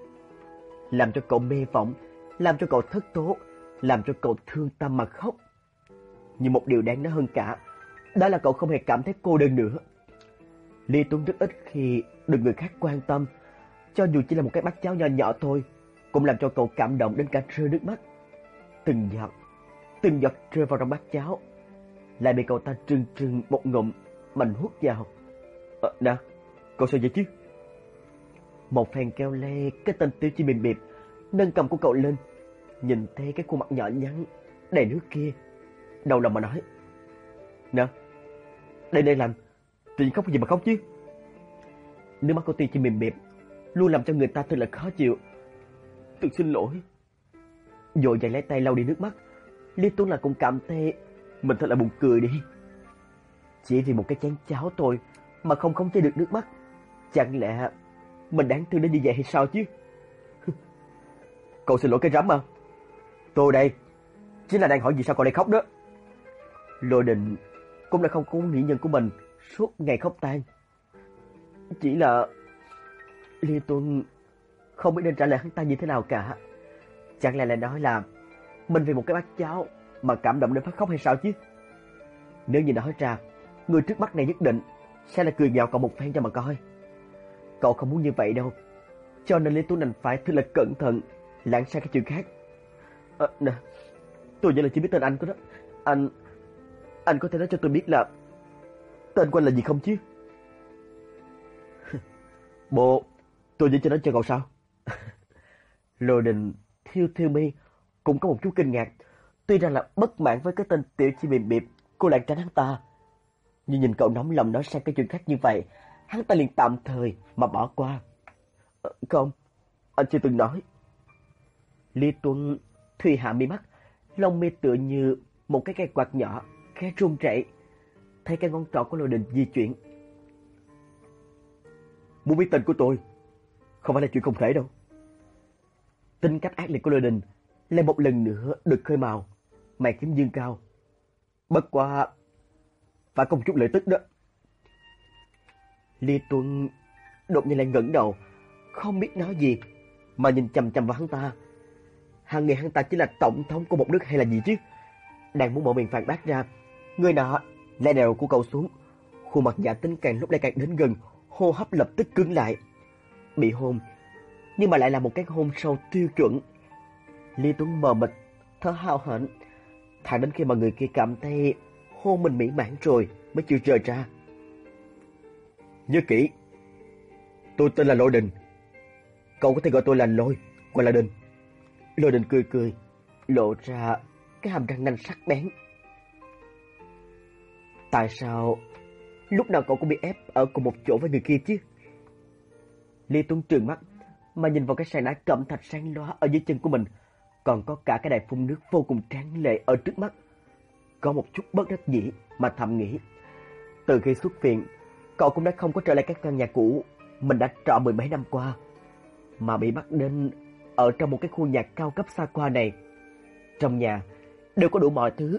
Làm cho cậu mê vọng, làm cho cậu thất tố, làm cho cậu thương tâm mà khóc. Nhưng một điều đáng nói hơn cả, đó là cậu không hề cảm thấy cô đơn nữa. Lý Tuấn rất ít khi được người khác quan tâm, cho dù chỉ là một cái bát cháo nhỏ nhỏ thôi, cũng làm cho cậu cảm động đến cả rơi nước mắt. Từng giọt, từng giọt rơi vào trong bát cháo, lại bị cậu ta trừng trừng một ngụm, mạnh hút vào. Ờ, nè, cậu sao vậy chứ? Một phen keo le cái tên tiêu chi bình bịp, nâng cầm của cậu lên, nhìn thấy cái khuôn mặt nhỏ nhắn, đầy nước kia. Đầu lòng mà nói. Nè, đây đây làm, tự khóc gì mà khóc chứ? Nước mắt của tiêu chỉ mềm mềm, luôn làm cho người ta thật là khó chịu. Tôi xin lỗi. Rồi dậy lấy tay lau đi nước mắt, Lý Tuấn là cũng cảm thấy mình thật là buồn cười đi. Chỉ vì một cái chén cháo thôi mà không không chế được nước mắt. Chẳng lẽ mình đáng thương đến như vậy hay sao chứ? Cậu xin lỗi cái rắm à? Tôi đây, chính là đang hỏi vì sao cậu lại khóc đó. Lôi đình cũng đã không có nữ nhân của mình suốt ngày khóc tan. Chỉ là Liên Tuân không biết nên trả lời hắn ta như thế nào cả. Chẳng lẽ lại nói là mình vì một cái bát cháo mà cảm động đến phát khóc hay sao chứ? Nếu như nói ra, người trước mắt này nhất định sẽ là cười nhạo cậu một phen cho mà coi. Cậu không muốn như vậy đâu. Cho nên Lý Tú đành phải thật là cẩn thận, lãng sang cái chuyện khác. À, nè, tôi vậy là chỉ biết tên anh của đó. Anh, anh có thể nói cho tôi biết là tên của anh là gì không chứ? Bộ, tôi chỉ cho nói cho cậu sao? Lô đình thiêu thiêu mi cũng có một chút kinh ngạc. Tuy rằng là bất mãn với cái tên tiểu chi mềm bịp cô lại tránh hắn ta. Nhưng nhìn cậu nóng lòng nói sang cái chuyện khác như vậy, hắn ta liền tạm thời mà bỏ qua. Ờ, không, anh chưa từng nói. Lý Tuấn Thùy hạ mi mắt, lông mi tựa như một cái cây quạt nhỏ, khẽ run rẩy. Thấy cái ngón trỏ của lôi đình di chuyển. Muốn biết tên của tôi, không phải là chuyện không thể đâu. Tính cách ác liệt của lôi đình lại một lần nữa được khơi mào, mày kiếm dương cao. Bất quá, phải công chút lợi tức đó. Lý Tuân đột nhiên lại ngẩng đầu, không biết nói gì, mà nhìn chầm chầm vào hắn ta. Hàng ngày hắn ta chỉ là tổng thống của một nước hay là gì chứ? Đang muốn mở miệng phản bác ra, người nọ lại đèo của cậu xuống. Khuôn mặt giả tính càng lúc lại càng đến gần, hô hấp lập tức cứng lại. Bị hôn, nhưng mà lại là một cái hôn sâu tiêu chuẩn. Lý Tuấn mờ mịt, thở hào hển, thẳng đến khi mà người kia cảm thấy hôn mình mỹ mãn rồi mới chịu rời ra. Nhớ kỹ, tôi tên là Lôi Đình. Cậu có thể gọi tôi là Lôi, gọi là Đình. Lôi Đình cười cười, lộ ra cái hàm răng nanh sắc bén. Tại sao lúc nào cậu cũng bị ép ở cùng một chỗ với người kia chứ? Lý Tuấn trừng mắt mà nhìn vào cái sàn đá cẩm thạch sáng loá ở dưới chân của mình, còn có cả cái đài phun nước vô cùng tráng lệ ở trước mắt. Có một chút bất đắc dĩ mà thầm nghĩ. Từ khi xuất viện, cậu cũng đã không có trở lại các căn nhà cũ mình đã trọ mười mấy năm qua, mà bị bắt đến ở trong một cái khu nhà cao cấp xa qua này. Trong nhà đều có đủ mọi thứ,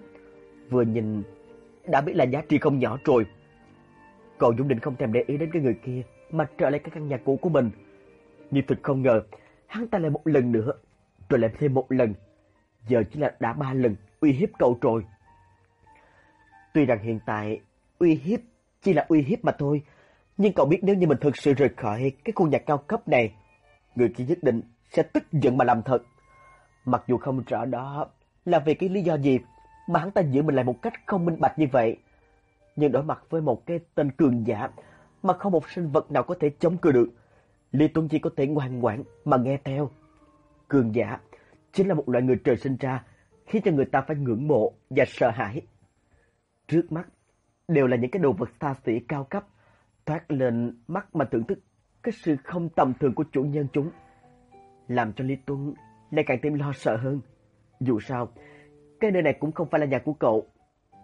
vừa nhìn đã biết là giá trị không nhỏ rồi. Cậu Dũng Định không thèm để ý đến cái người kia mà trở lại cái căn nhà cũ của mình. Nhưng thực không ngờ, hắn ta lại một lần nữa, rồi lại thêm một lần. Giờ chỉ là đã ba lần uy hiếp cậu rồi. Tuy rằng hiện tại uy hiếp chỉ là uy hiếp mà thôi, nhưng cậu biết nếu như mình thực sự rời khỏi cái khu nhà cao cấp này, người kia nhất định sẽ tức giận mà làm thật. Mặc dù không rõ đó là vì cái lý do gì mà hắn ta giữ mình lại một cách không minh bạch như vậy. Nhưng đối mặt với một cái tên cường giả mà không một sinh vật nào có thể chống cự được, Lý Tuấn chỉ có thể ngoan ngoãn mà nghe theo. Cường giả chính là một loại người trời sinh ra, khiến cho người ta phải ngưỡng mộ và sợ hãi. Trước mắt đều là những cái đồ vật xa xỉ cao cấp, thoát lên mắt mà thưởng thức cái sự không tầm thường của chủ nhân chúng, làm cho Lý Tuấn lại càng thêm lo sợ hơn. Dù sao, cái nơi này cũng không phải là nhà của cậu,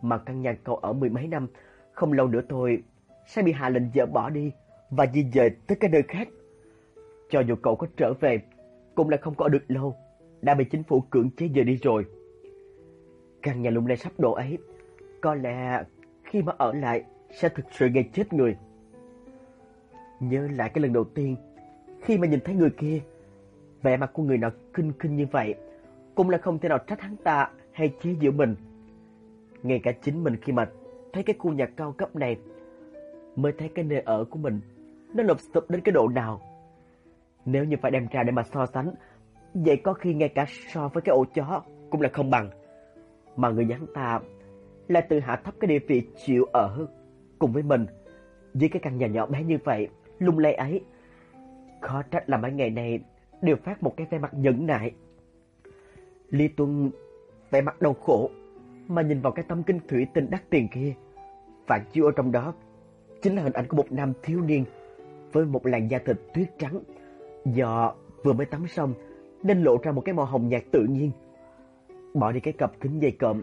mà căn nhà cậu ở mười mấy năm, không lâu nữa thôi sẽ bị hạ lệnh dỡ bỏ đi và di dời tới cái nơi khác. Cho dù cậu có trở về, cũng là không có được lâu, đã bị chính phủ cưỡng chế dời đi rồi. Căn nhà lung lay sắp đổ ấy, có lẽ khi mà ở lại sẽ thực sự gây chết người. Nhớ lại cái lần đầu tiên, khi mà nhìn thấy người kia, vẻ mặt của người nào kinh kinh như vậy, cũng là không thể nào trách hắn ta hay chế giễu mình. Ngay cả chính mình khi mà thấy cái khu nhà cao cấp này, mới thấy cái nơi ở của mình nó lụp xụp đến cái độ nào. Nếu như phải đem ra để mà so sánh, vậy có khi ngay cả so với cái ổ chó cũng là không bằng. Mà người hắn ta là tự hạ thấp cái địa vị chịu ở cùng với mình với cái căn nhà nhỏ bé như vậy, lung lay ấy. Khó trách là mấy ngày này đều phát một cái vẻ mặt nhẫn nại. Lý Tuân vẻ mặt đau khổ mà nhìn vào cái tấm kinh thủy tinh đắt tiền kia. Phản chiếu ở trong đó chính là hình ảnh của một nam thiếu niên với một làn da thịt tuyết trắng. Do vừa mới tắm xong nên lộ ra một cái màu hồng nhạt tự nhiên. Bỏ đi cái cặp kính dày cộm,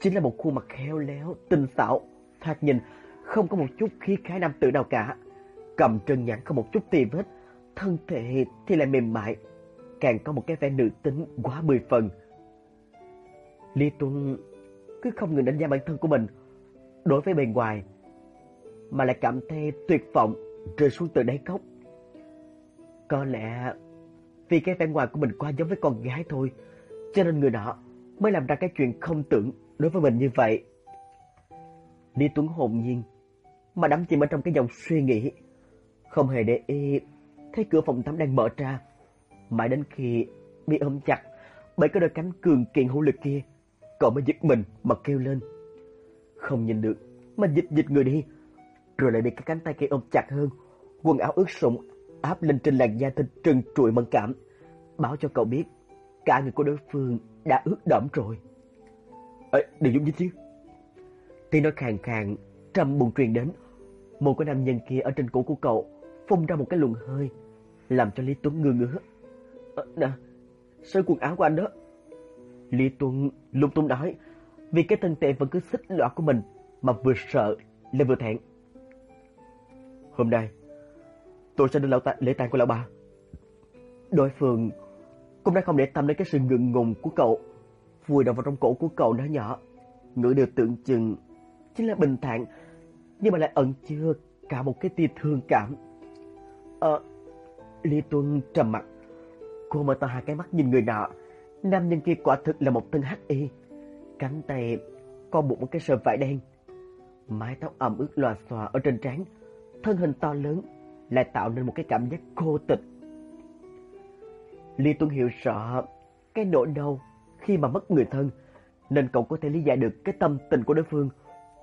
chính là một khuôn mặt khéo léo, tinh xảo, thoạt nhìn không có một chút khí khái nam tử nào cả. Cầm trơn nhẵn không một chút tì vết, thân thể thì lại mềm mại, càng có một cái vẻ nữ tính quá mười phần. Lý Tuân cứ không ngừng đánh giá bản thân của mình đối với bề ngoài, mà lại cảm thấy tuyệt vọng rơi xuống từ đáy cốc. Có lẽ vì cái vẻ ngoài của mình quá giống với con gái thôi, cho nên người đó mới làm ra cái chuyện không tưởng đối với mình như vậy. Lý Tuấn hồn nhiên, mà đắm chìm ở trong cái dòng suy nghĩ, không hề để ý thấy cửa phòng tắm đang mở ra, mãi đến khi bị ôm chặt bởi cái đôi cánh cường kiện hữu lực kia, cậu mới giật mình mà kêu lên. Không nhìn được, mà dịch dịch người đi, rồi lại bị cái cánh tay kia ôm chặt hơn, quần áo ướt sũng áp lên trên làn da thịt trần trụi mẫn cảm, báo cho cậu biết cả người của đối phương đã ướt đẫm rồi. Ê, đừng dùng dính chứ. Tiếng nói khàn khàn, trầm buồn truyền đến. Một cái nam nhân kia ở trên cổ của cậu phun ra một cái luồng hơi, làm cho Lý Tuấn ngơ ngứa. À, nè, sơ quần áo của anh đó. Lý Tuấn lung tung nói, vì cái thân thể vẫn cứ xích lõa của mình mà vừa sợ lại vừa thẹn. Hôm nay, tôi sẽ đến lão ta, lễ tang của lão ba. Đối phương cũng đã không để tâm đến cái sự ngượng ngùng của cậu, vùi đầu vào trong cổ của cậu nói nhỏ. Ngữ điều tượng chừng chính là bình thản, nhưng mà lại ẩn chứa cả một cái tia thương cảm. Ờ, Lý Tuân trầm mặt. Cô mở to hai cái mắt nhìn người nọ. Nam nhân kia quả thực là một thân hắc y. Cánh tay co buộc một cái sợi vải đen. Mái tóc ẩm ướt lòa xòa ở trên trán. Thân hình to lớn lại tạo nên một cái cảm giác cô tịch. Lý tuấn hiểu rõ cái nỗi đau khi mà mất người thân, nên cậu có thể lý giải được cái tâm tình của đối phương.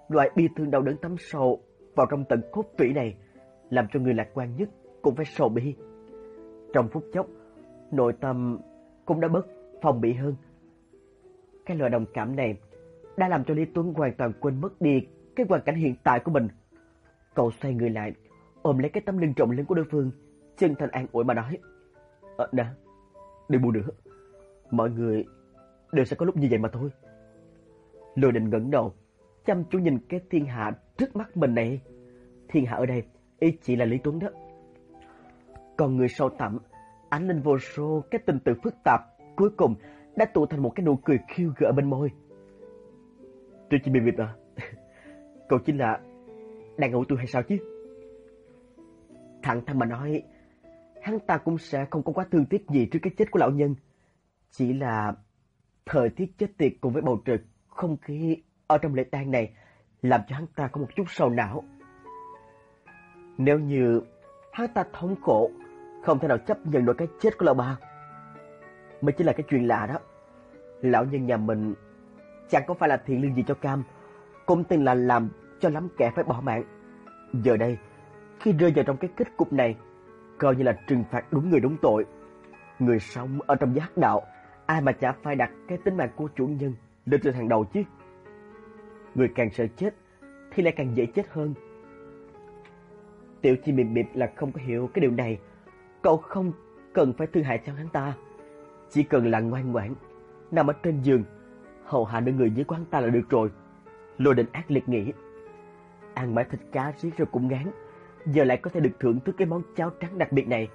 Loại bi thương đau đớn thấm sâu vào trong tận cốt tủy này, làm cho người lạc quan nhất cũng phải sầu bi. Trong phút chốc, nội tâm cũng đã bớt phòng bị hơn. Cái loại đồng cảm này đã làm cho Lý Tuấn hoàn toàn quên mất đi cái hoàn cảnh hiện tại của mình. Cậu xoay người lại, ôm lấy cái tấm lưng rộng lớn của đối phương, chân thành an ủi mà nói. Ờ, đã, đừng buồn nữa. Mọi người đều sẽ có lúc như vậy mà thôi. Lôi định ngẩng đầu, chăm chú nhìn cái thiên hạ trước mắt mình này. Thiên hạ ở đây, ý chỉ là Lý Tuấn đó. Còn người sâu thẳm, ánh lên vô số cái tình tự phức tạp, cuối cùng đã tụ thành một cái nụ cười khiêu gợi bên môi. Tôi chỉ bị việc à? Cậu chính là đàn ngủ tôi hay sao chứ? Thẳng thắn mà nói, hắn ta cũng sẽ không có quá thương tiếc gì trước cái chết của lão nhân. Chỉ là thời tiết chết tiệt cùng với bầu trời không khí ở trong lễ tang này làm cho hắn ta có một chút sầu não. Nếu như hắn ta thống khổ, không thể nào chấp nhận được cái chết của lão ba, mới chỉ là cái chuyện lạ đó. Lão nhân nhà mình chẳng có phải là thiện lương gì cho Cam, cũng từng là làm cho lắm kẻ phải bỏ mạng. Giờ đây, khi rơi vào trong cái kết cục này, coi như là trừng phạt đúng người đúng tội. Người sống ở trong giác đạo, ai mà chả phải đặt cái tính mạng của chủ nhân lên trên hàng đầu chứ. Người càng sợ chết thì lại càng dễ chết hơn. Tiểu chi mềm mịp là không có hiểu cái điều này. Cậu không cần phải thương hại cho hắn ta. Chỉ cần là ngoan ngoãn, nằm ở trên giường, hầu hạ nữ người dưới quán ta là được rồi. Lôi đình ác liệt nghĩ. Ăn mãi thịt cá riết rồi cũng ngán. Giờ lại có thể được thưởng thức cái món cháo trắng đặc biệt này.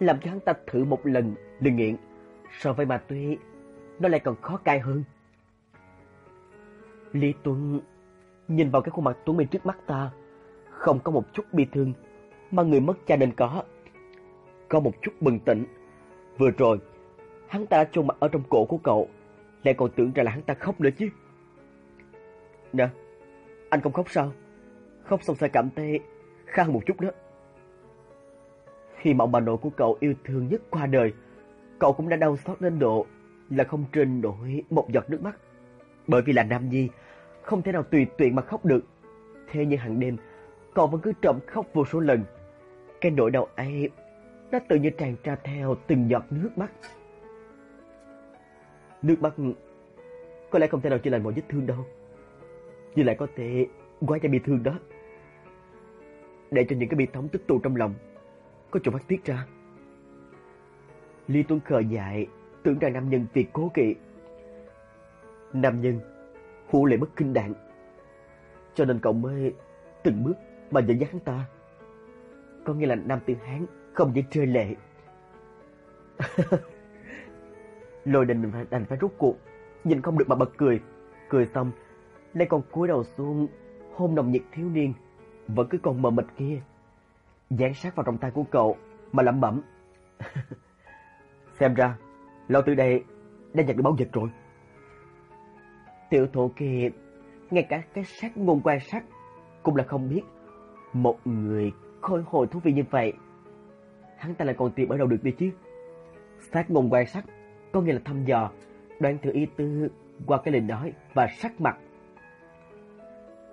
Làm cho hắn ta thử một lần, liền nghiện. So với ma túy, nó lại còn khó cai hơn. Lý Tuấn nhìn vào cái khuôn mặt Tuấn bên trước mắt ta, không có một chút bi thương mà người mất cha nên có. Có một chút bừng tỉnh. Vừa rồi, hắn ta đã chôn mặt ở trong cổ của cậu, lại còn tưởng ra là hắn ta khóc nữa chứ. Nè, anh không khóc sao? Khóc xong sẽ cảm thấy khá hơn một chút đó. Khi mà ông bà nội của cậu yêu thương nhất qua đời, cậu cũng đã đau xót đến độ là không trên nổi một giọt nước mắt. Bởi vì là Nam Nhi, không thể nào tùy tiện mà khóc được. Thế nhưng hàng đêm, cậu vẫn cứ trộm khóc vô số lần. Cái nỗi đau ấy, nó tự như tràn ra theo từng giọt nước mắt. Nước mắt có lẽ không thể nào chỉ là một vết thương đâu. Nhưng lại có thể quá cho bị thương đó. Để cho những cái bi thống tích tụ trong lòng có chỗ phát tiết ra. Lý Tuấn khờ dại, tưởng rằng nam nhân việc cố kỵ. Nam nhân, hủ lệ bất kinh đạn. Cho nên cậu mới từng bước mà dẫn dắt hắn ta. Có nghĩa là nam tử Hán không dễ chơi lệ. Lôi đình phải đành phải rút cuộc, nhìn không được mà bật cười. Cười xong, lại còn cúi đầu xuống, hôn nồng nhiệt thiếu niên, vẫn cứ còn mờ mịt kia. Dán sát vào trong tay của cậu, mà lẩm bẩm. Xem ra, lâu từ đây đã nhận được báu vật rồi. Tiểu thổ kia, ngay cả cái sát ngôn quan sát, cũng là không biết. Một người khôi hồi thú vị như vậy, hắn ta lại còn tìm ở đâu được đi chứ? Sát ngôn quan sát có nghĩa là thăm dò, đoán thử ý tư qua cái lời nói và sắc mặt.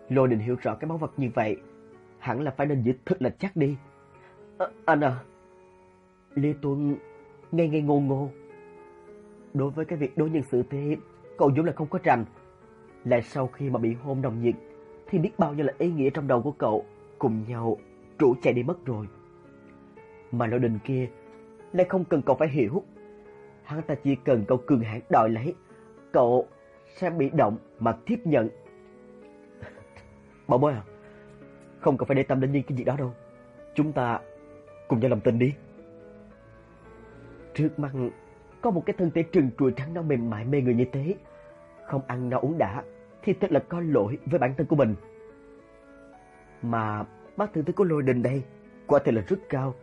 Lôi đình hiểu rõ cái báu vật như vậy, hẳn là phải nên giữ thật là chắc đi. À, anh à, Lê Tuân ngây ngây ngô ngô. Đối với cái việc đối nhân xử thế, cậu Dũng là không có rành. Lại sau khi mà bị hôn đồng nhiệt, thì biết bao nhiêu là ý nghĩa trong đầu của cậu cùng nhau trụ chạy đi mất rồi. Mà lôi đình kia lại không cần cậu phải hiểu hắn ta chỉ cần cậu cường hãn đòi lấy, cậu sẽ bị động mà tiếp nhận. Bảo bối à, không cần phải để tâm đến những cái gì đó đâu. Chúng ta cùng nhau làm tình đi. Trước mắt có một cái thân thể trần trụi trắng nõn mềm mại mê người như thế. Không ăn no uống đã thì thật là có lỗi với bản thân của mình. Mà bác thượng tướng của lôi đình đây quả thật là rất cao.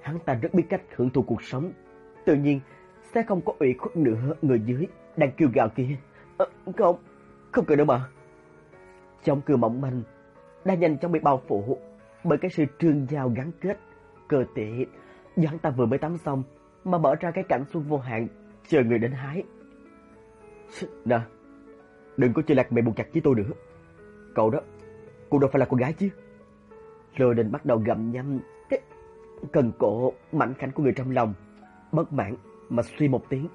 Hắn ta rất biết cách hưởng thụ cuộc sống. Tự nhiên sẽ không có ủy khuất nữa người dưới đang kêu gào kia. À, ờ, không, không cần nữa mà. Trong cửa mỏng manh đã nhanh chóng bị bao phủ bởi cái sự trương giao gắn kết cơ thể do hắn ta vừa mới tắm xong mà mở ra cái cảnh xuân vô hạn chờ người đến hái. Nè, đừng có chơi lạc mẹ buộc chặt với tôi nữa. Cậu đó, cô đâu phải là con gái chứ. Rồi định bắt đầu gầm nhâm cái cần cổ mảnh khảnh của người trong lòng, bất mãn mà suy một tiếng.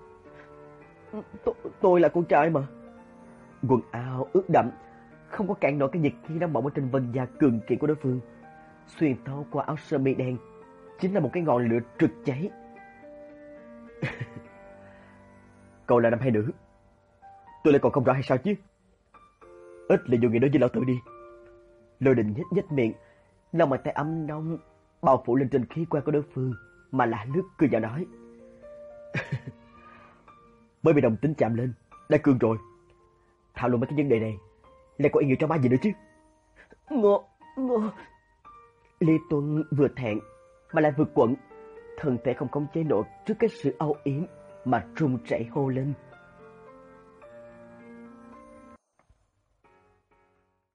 Tôi, tôi là con trai mà. Quần áo ướt đậm, không có cản nổi cái nhiệt khí đang bỏng ở trên vân da cường kiện của đối phương. Xuyên thấu qua áo sơ mi đen, chính là một cái ngọn lửa trực cháy. Cậu là nam hay nữ? Tôi lại còn không rõ hay sao chứ? Ít là dù người đó với lão tử đi. Lôi đình nhếch nhếch miệng, lòng bàn tay ấm nóng bao phủ lên trên khí quan của đối phương mà lạ nước cười vào nói. Mới bị đồng tính chạm lên, đã cường rồi. Thảo luận mấy cái vấn đề này, lại có ý nghĩa trong ba gì nữa chứ? Ngô, ngô. Lê Tuấn vừa thẹn, mà lại vừa quẩn. Thân thể không khống chế nổi trước cái sự âu yếm mà run rẩy hô lên.